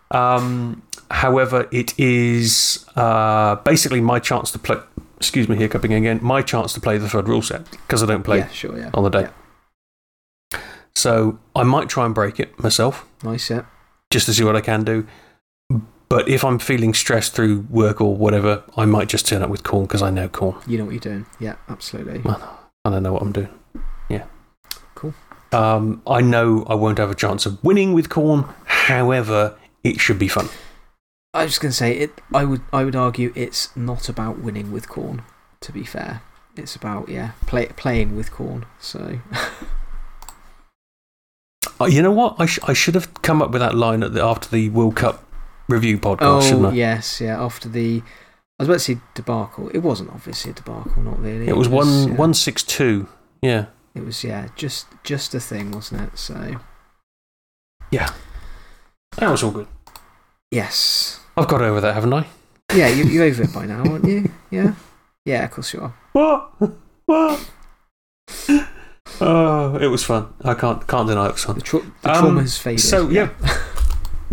Um, however, it is uh, basically my chance to play. Excuse me, hiccuping again. My chance to play the third rule set because I don't play yeah, sure, yeah. on the day. So I might try and break it myself Nice, yeah. just to see what I can do. But if I'm feeling stressed through work or whatever, I might just turn up with Khorne because I know Khorne. You know what you're doing. Yeah, absolutely. I don't know what I'm doing. Yeah. Cool. Um, I know I won't have a chance of winning with Khorne. However, it should be fun. I was just going to say, it, I, would, I would argue it's not about winning with Khorne, to be fair. It's about, yeah, play, playing with Khorne. So, Oh, [laughs] you know what? I, sh- I should have come up with that line at the, after the World Cup review podcast, shouldn't oh, yes, yeah. After the, I was about to say debacle. It wasn't obviously a debacle, not really. It was one yeah, one six two. Yeah. It was, yeah, just, just a thing, wasn't it? So, Yeah. That was all good. yes. I've got over that, haven't I? Yeah, you, you're over it by now, aren't you? Yeah? Yeah, of course you are. What? What? Oh, it was fun. I can't can't deny it was fun. The, tra the Um, trauma has faded. so, yeah. Yeah, [laughs]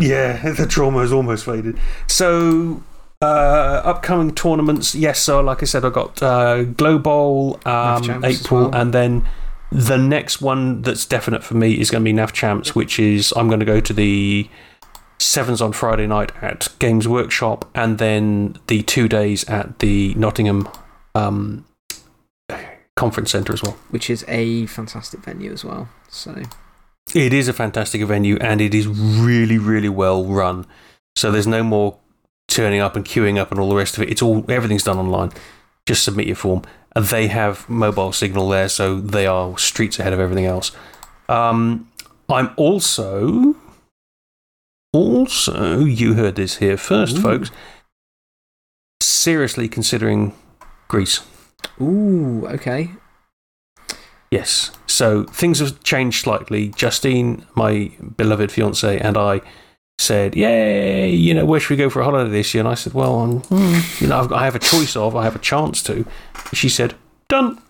[laughs] the trauma has almost faded. So, uh, upcoming tournaments. Yes, so like I said, I got uh, Glow Bowl, um, April, well. and then the next one that's definite for me is going to be NAF Champs, which is I'm going to go to the Sevens on Friday night at Games Workshop, and then the two days at the Nottingham um, Conference Centre as well. Which is a fantastic venue as well. So, It is a fantastic venue and it is really, really well run. So there's no more turning up and queuing up and all the rest of it. It's all everything's done online. Just submit your form. And they have mobile signal there, so they are streets ahead of everything else. Um, I'm also, also, you heard this here first, Ooh. folks. Seriously considering Greece. ooh, okay. Yes. So things have changed slightly. Justine, my beloved fiance, and I said, "Yay, you know, where should we go for a holiday this year?" And I said, "Well, um, you know, I've, I have a choice of, I have a chance to." She said, "Done."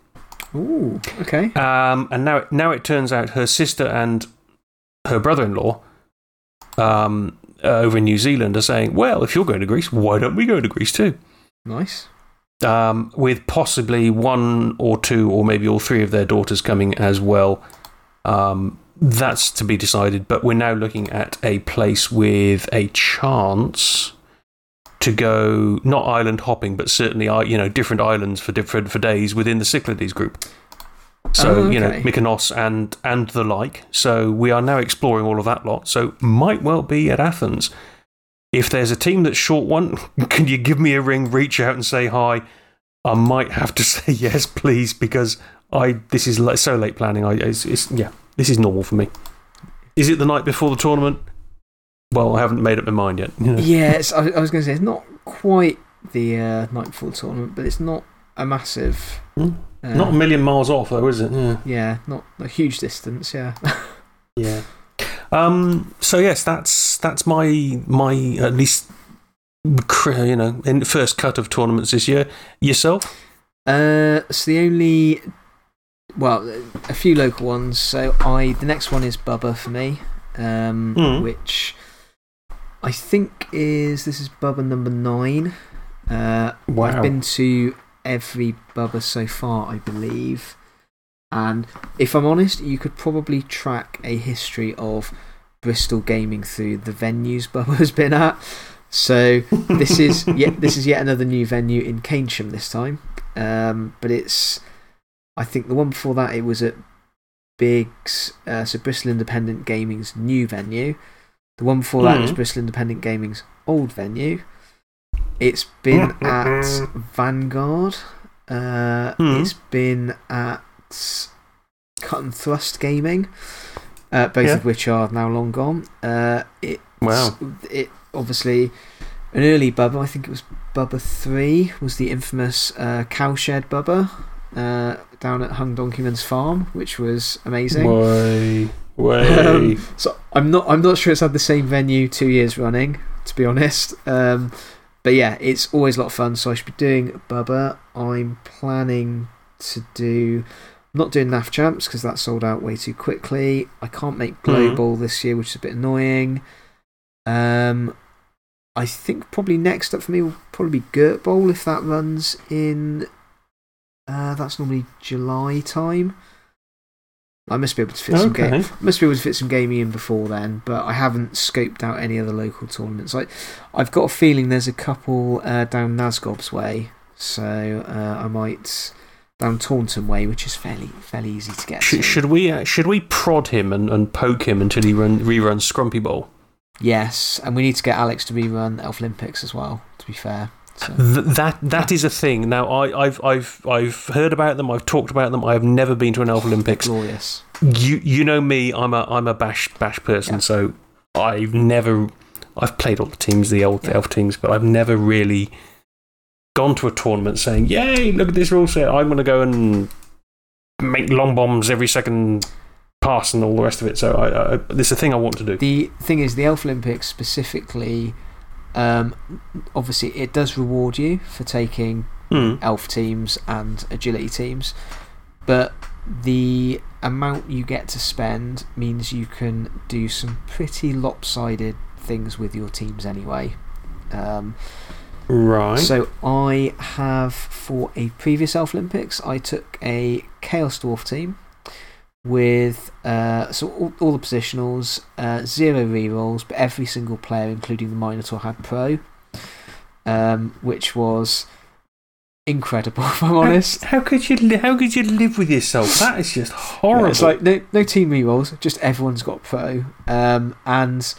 Ooh, okay. Um, and now, now it turns out her sister and her brother-in-law um, over in New Zealand are saying, "Well, if you're going to Greece, why don't we go to Greece too?" Nice. Um, with possibly one or two, or maybe all three of their daughters coming as well. Um, that's to be decided, but we're now looking at a place with a chance to go not island hopping, but certainly uh, you know different islands for different for days within the Cyclades group. So Oh, you know. Mykonos and and the like. So we are now exploring all of that lot. So might well be at Athens. If there's a team that's short one, [laughs] can you give me a ring, reach out and say hi? I might have to [laughs] say yes, please, because I this is so late planning. I it's, it's yeah, this is normal for me. Is it the night before the tournament? Well, I haven't made up my mind yet. you know. Yeah, I, I was going to say, it's not quite the uh, night before the tournament, but it's not a massive. Hmm. Uh, Not a million miles off, though, is it? Yeah. Yeah, not a huge distance, yeah. [laughs] Yeah. Um, so yes, that's that's my my at least you know in first cut of tournaments this year. Yourself? Uh, so the only, well, a few local ones. So I, the next one is Bubba for me, um, Mm. which I think is this is Bubba number nine. Uh, I've been to every Bubba so far, I believe. And if I'm honest, you could probably track a history of Bristol gaming through the venues [laughs] Bubba has been at. So this is [laughs] yet this is yet another new venue in Keynsham this time. Um, but it's I think the one before that it was at Biggs, uh, so Bristol Independent Gaming's new venue. The one before that was Mhm. Bristol Independent Gaming's old venue. It's been [laughs] at Vanguard. Uh, Hmm. It's been at Cut and Thrust Gaming, uh, both Yeah. of which are now long gone. Uh, it, Wow. It obviously an early Bubba. I think it was Bubba three. Was the infamous uh, cowshed Bubba uh, down at Hung Donkeyman's farm, which was amazing. Way, way. [laughs] Um, so I'm not, I'm not sure it's had the same venue two years running, to be honest. Um, but yeah, it's always a lot of fun. So I should be doing Bubba. I'm planning to do. I'm not doing NAF Champs because that sold out way too quickly. I can't make Glow Bowl this year, which is a bit annoying. Um, I think probably next up for me will probably be Gurt Bowl if that runs in. Uh, that's normally July time. I must be able to fit some game. Must be able to fit some gaming in before then, but I haven't scoped out any other local tournaments. I, I've got a feeling there's a couple uh, down Nasgob's way, so uh, I might down Taunton way, which is fairly fairly easy to get. Sh- to. should we uh, should we prod him and, and poke him until he run, reruns Scrumpy Bowl? Yes, and we need to get Alex to rerun Elf Olympics as well. To be fair, so. Th- that that is a thing. Now I, I've I've I've heard about them. I've talked about them. I have never been to an Elf Olympics. glorious. You you know me. I'm a I'm a bash bash person. Yeah. So I've never I've played all the teams, the Yeah. elf teams, but I've never really gone to a tournament saying, "Yay! Look at this rule set. I'm going to go and make long bombs every second pass and all the rest of it." So I, I, this is a thing I want to do. The thing is, the Elf Olympics specifically, um, obviously, it does reward you for taking Hmm. elf teams and agility teams, but the amount you get to spend means you can do some pretty lopsided things with your teams anyway. Um, Right. so I have, for a previous Elf Olympics, I took a Chaos Dwarf team with uh, so all, all the positionals, uh, zero rerolls, but every single player, including the Minotaur, had Pro, um, which was incredible, [laughs] if I'm honest. How, how could you how could you live with yourself? That is just horrible. Yeah, it's like no, no team rerolls, just everyone's got pro. Um, and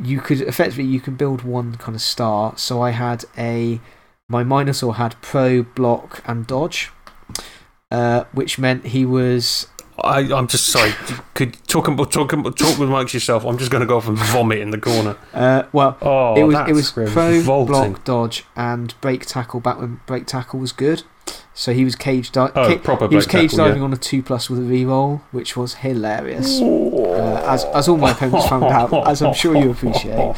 you could effectively you can build one kind of star. So I had a my Minotaur had pro, block, and dodge, uh, which meant he was I, I'm just sorry. Could talk about talk about talk with amongst yourself. I'm just going to go off and vomit in the corner. uh, well. Oh, it was it was pro, revolting. block, dodge, and break tackle. Back when break tackle was good. So he was cage, di Oh, ca he was cage tackle, yeah. diving on a 2 plus with a reroll, which was hilarious. Uh, as, as all my opponents found out, as I'm sure you appreciate.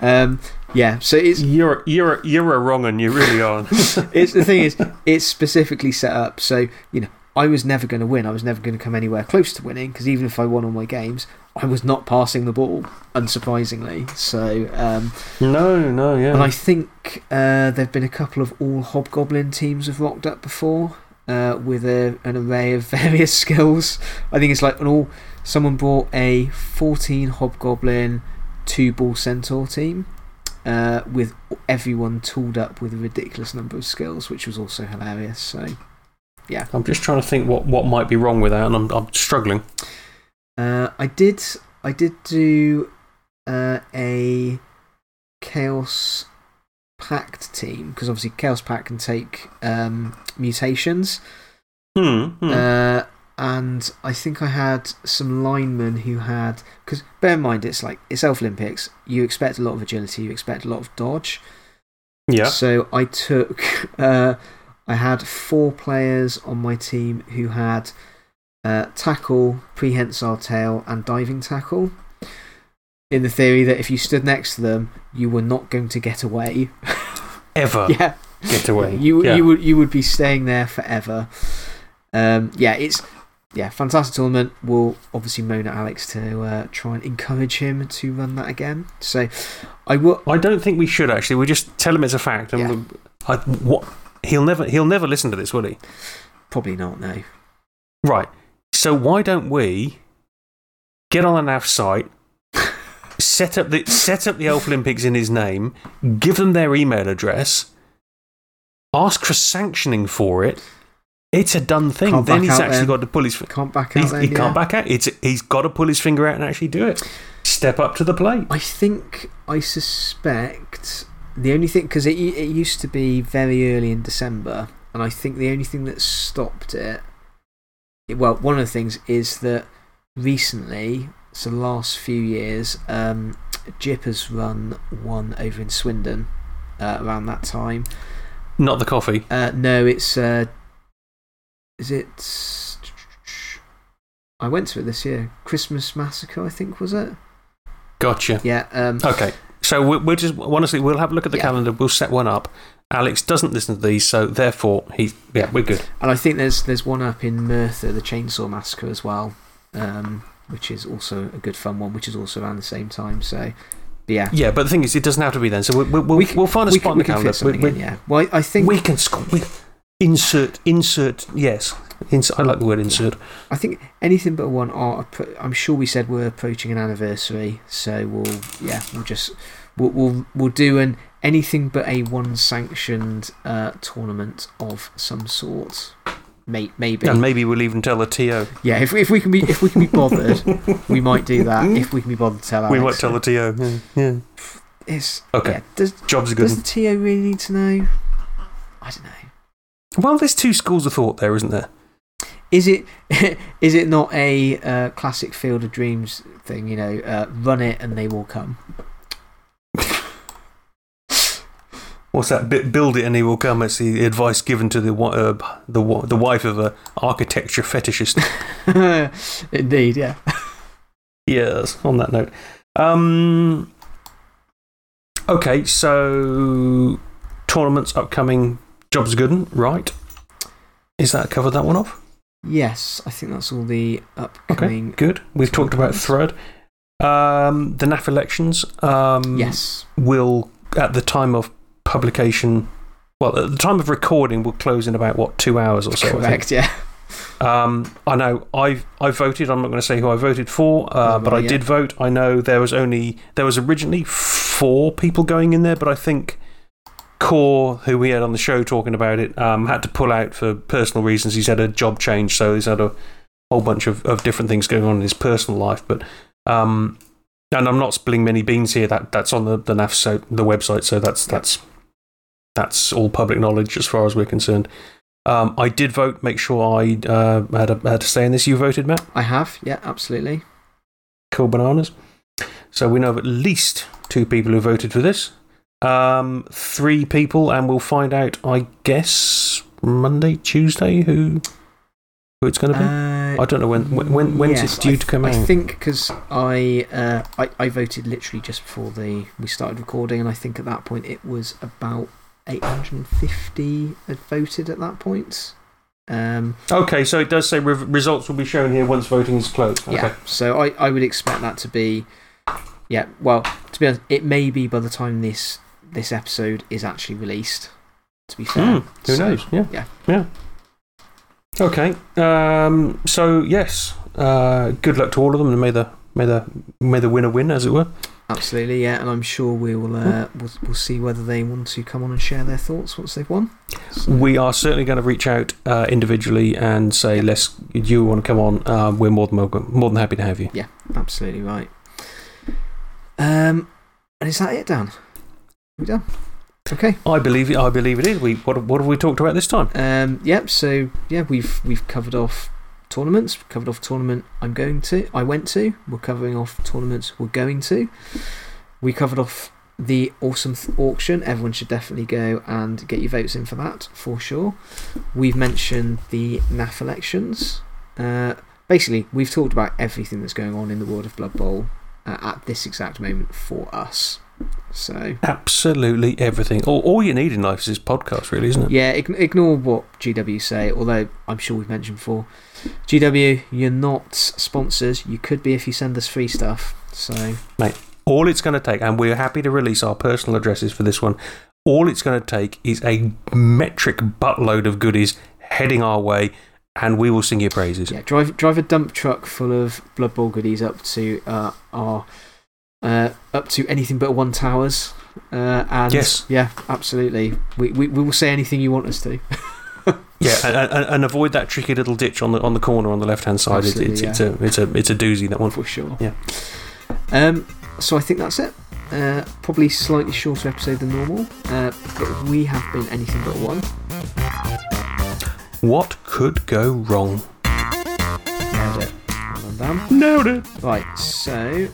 Um, yeah, so it's, You're, you're, you're a wrong one, you really are. [laughs] it's the thing is, it's specifically set up so, you know, I was never going to win. I was never going to come anywhere close to winning because even if I won all my games, I was not passing the ball, unsurprisingly. So, um, no, no, yeah. and I think uh, there have been a couple of all Hobgoblin teams have rocked up before uh, with a, an array of [laughs] various skills. I think it's like an all. Someone brought a 14 Hobgoblin, two Bull Centaur team uh, with everyone tooled up with a ridiculous number of skills, which was also hilarious. So, yeah. I'm just trying to think what, what might be wrong with that, and I'm, I'm struggling. Uh, I did. I did do uh, a Chaos Pact team because obviously Chaos Pact can take um, mutations. Hmm. hmm. Uh, and I think I had some linemen who had. Because bear in mind, it's like it's Elf Olympics. You expect a lot of agility, you expect a lot of dodge. yeah. So I took. [laughs] Uh, I had four players on my team who had uh, tackle, prehensile tail, and diving tackle. In the theory that if you stood next to them, you were not going to get away. [laughs] Ever yeah. get away. [laughs] You, yeah. you, would, you would be staying there forever. Um, yeah, it's yeah, fantastic tournament. We'll obviously moan at Alex to uh, try and encourage him to run that again. So I will. I don't think we should actually. We just tell him it's a fact. And Yeah. I, what, he'll, never, he'll never listen to this, will he? Probably not, no. Right. So why don't we get on the NAF site, set up the, set up the Elf Olympics in his name, give them their email address, ask for sanctioning for it. It's a done thing. Can't then he's actually then. got to pull his. Can't back out then, he yeah. can't back out. It's, he's got to pull his finger out and actually do it. Step up to the plate. I think, I suspect the only thing, because it, it used to be very early in December, and I think the only thing that stopped it, it- well, one of the things is that recently, so the last few years, um, Jip has run one over in Swindon uh, around that time. Not the coffee. Uh, no, it's. Uh, is it. I went to it this year. Christmas Massacre, I think, was it? Gotcha. Yeah. Um, Okay. So we- we'll just, honestly, we'll have a look at the Yeah. calendar. We'll set one up. Alex doesn't listen to these, so therefore, he, yeah, we're good. And I think there's, there's one up in Merthyr, the Chainsaw Massacre, as well, um, which is also a good fun one, which is also around the same time. So, yeah. Yeah, but the thing is, it doesn't have to be then. So we'll, we'll, we'll, We can- we'll find a we spot can, on the calendar. We- in, yeah. Well, I think, We can we, insert, insert, yes. Ins I like the word insert. I think anything but one are. I'm sure we said we're approaching an anniversary, so we'll, yeah, we'll just. We'll, we'll, we'll do an anything but a one sanctioned uh, tournament of some sort. May, maybe. And maybe we'll even tell the TO. Yeah, if, if, we can be, if we can be bothered, we might do that. [laughs] If we can be bothered to tell we might tell the TO. Yeah. yeah. It's, Okay. yeah, does, Job's a good Does one. the TO really need to know? I don't know. Well, there's two schools of thought there, isn't there? Is it, [laughs] is it not a uh, classic Field of Dreams thing? You know, uh, run it and they will come. What's that? B- build it and he will come. It's the advice given to the, uh, the, the wife of a architecture fetishist. [laughs] Indeed, yeah. Yes, on that note. Um, okay, so tournaments upcoming. Jobs good, right? Is that covered that one off? Yes, I think that's all the upcoming. Okay, good. We've talked about Thread. Um, the NAF elections um, Yes. will, at the time of publication, well, at the time of recording, will close in about, what, two hours or so? I. Correct, yeah. Um, I know I I voted. I'm not going to say who I voted for, uh, but I yeah. did vote. I know there was only there was originally four people going in there, but I think Core, who we had on the show talking about it, um, had to pull out for personal reasons. He's had a job change, so he's had a whole bunch of, of different things going on in his personal life. But um, and I'm not spilling many beans here. That that's on the the NAF so, the website, so that's that's that's all public knowledge as far as we're concerned. Um, I did vote. Make sure I uh, had, a, had to say in this. You voted, Matt. I have, yeah, absolutely. Cool bananas. So we know of at least two people who voted for this. Um, three people, and we'll find out, I guess, Monday, Tuesday? Who, who it's going to be? Uh, I don't know when. When, when when's yes, it due I to come I out? think because I, uh, I I voted literally just before the we started recording, and I think at that point it was about 850 had voted at that point. Um, Okay, so it does say re results will be shown here once voting is closed. Okay. Yeah, so I, I would expect that to be. Yeah, well, to be honest, it may be by the time this, this episode is actually released, to be fair. Hmm, who So, knows? Yeah. yeah. Yeah. Okay. Um, so, yes, uh, good luck to all of them and may the, may, the, may the winner win, as it were. Absolutely, yeah, and I'm sure we will uh, we'll, we'll see whether they want to come on and share their thoughts once they've won. So, We are certainly going to reach out uh, individually and say, let's, you want to come on, uh, we're more than, welcome, more than happy to have you. yeah, absolutely right. Um, and is that it, Dan? We done? Okay. I believe it. I believe it is. We, what, what have we talked about this time? Um, yep. So yeah, we've we've covered off tournaments. We've covered off tournament I'm going to. I went to. We're covering off tournaments we're going to. We covered off the awesome th auction. Everyone should definitely go and get your votes in for that for sure. We've mentioned the NAF elections. Uh, basically, we've talked about everything that's going on in the world of Blood Bowl uh, at this exact moment for us. So Absolutely everything. All, all you need in life is this podcast, really, isn't it? Yeah, ignore what GW say, although I'm sure we've mentioned before. GW, you're not sponsors. You could be if you send us free stuff. So, mate, All it's going to take, and we're happy to release our personal addresses for this one, all it's going to take is a metric buttload of goodies heading our way, and we will sing your praises. yeah, drive, drive a dump truck full of Blood Bowl goodies up to uh, our. Uh, up to anything but one towers. Uh, and Yes. Yeah, absolutely. We, we, we will say anything you want us to. [laughs] Yeah, and, and, and avoid that tricky little ditch on the, on the corner on the left hand side. It's, Absolutely, it's, it's, a, it's, a, it's a doozy, that one. for sure. Yeah. Um, so I think that's it. Uh, probably slightly shorter episode than normal, uh, but we have been anything but one. What could go wrong? Nailed it. Well done, Dan. Nailed it. Right, so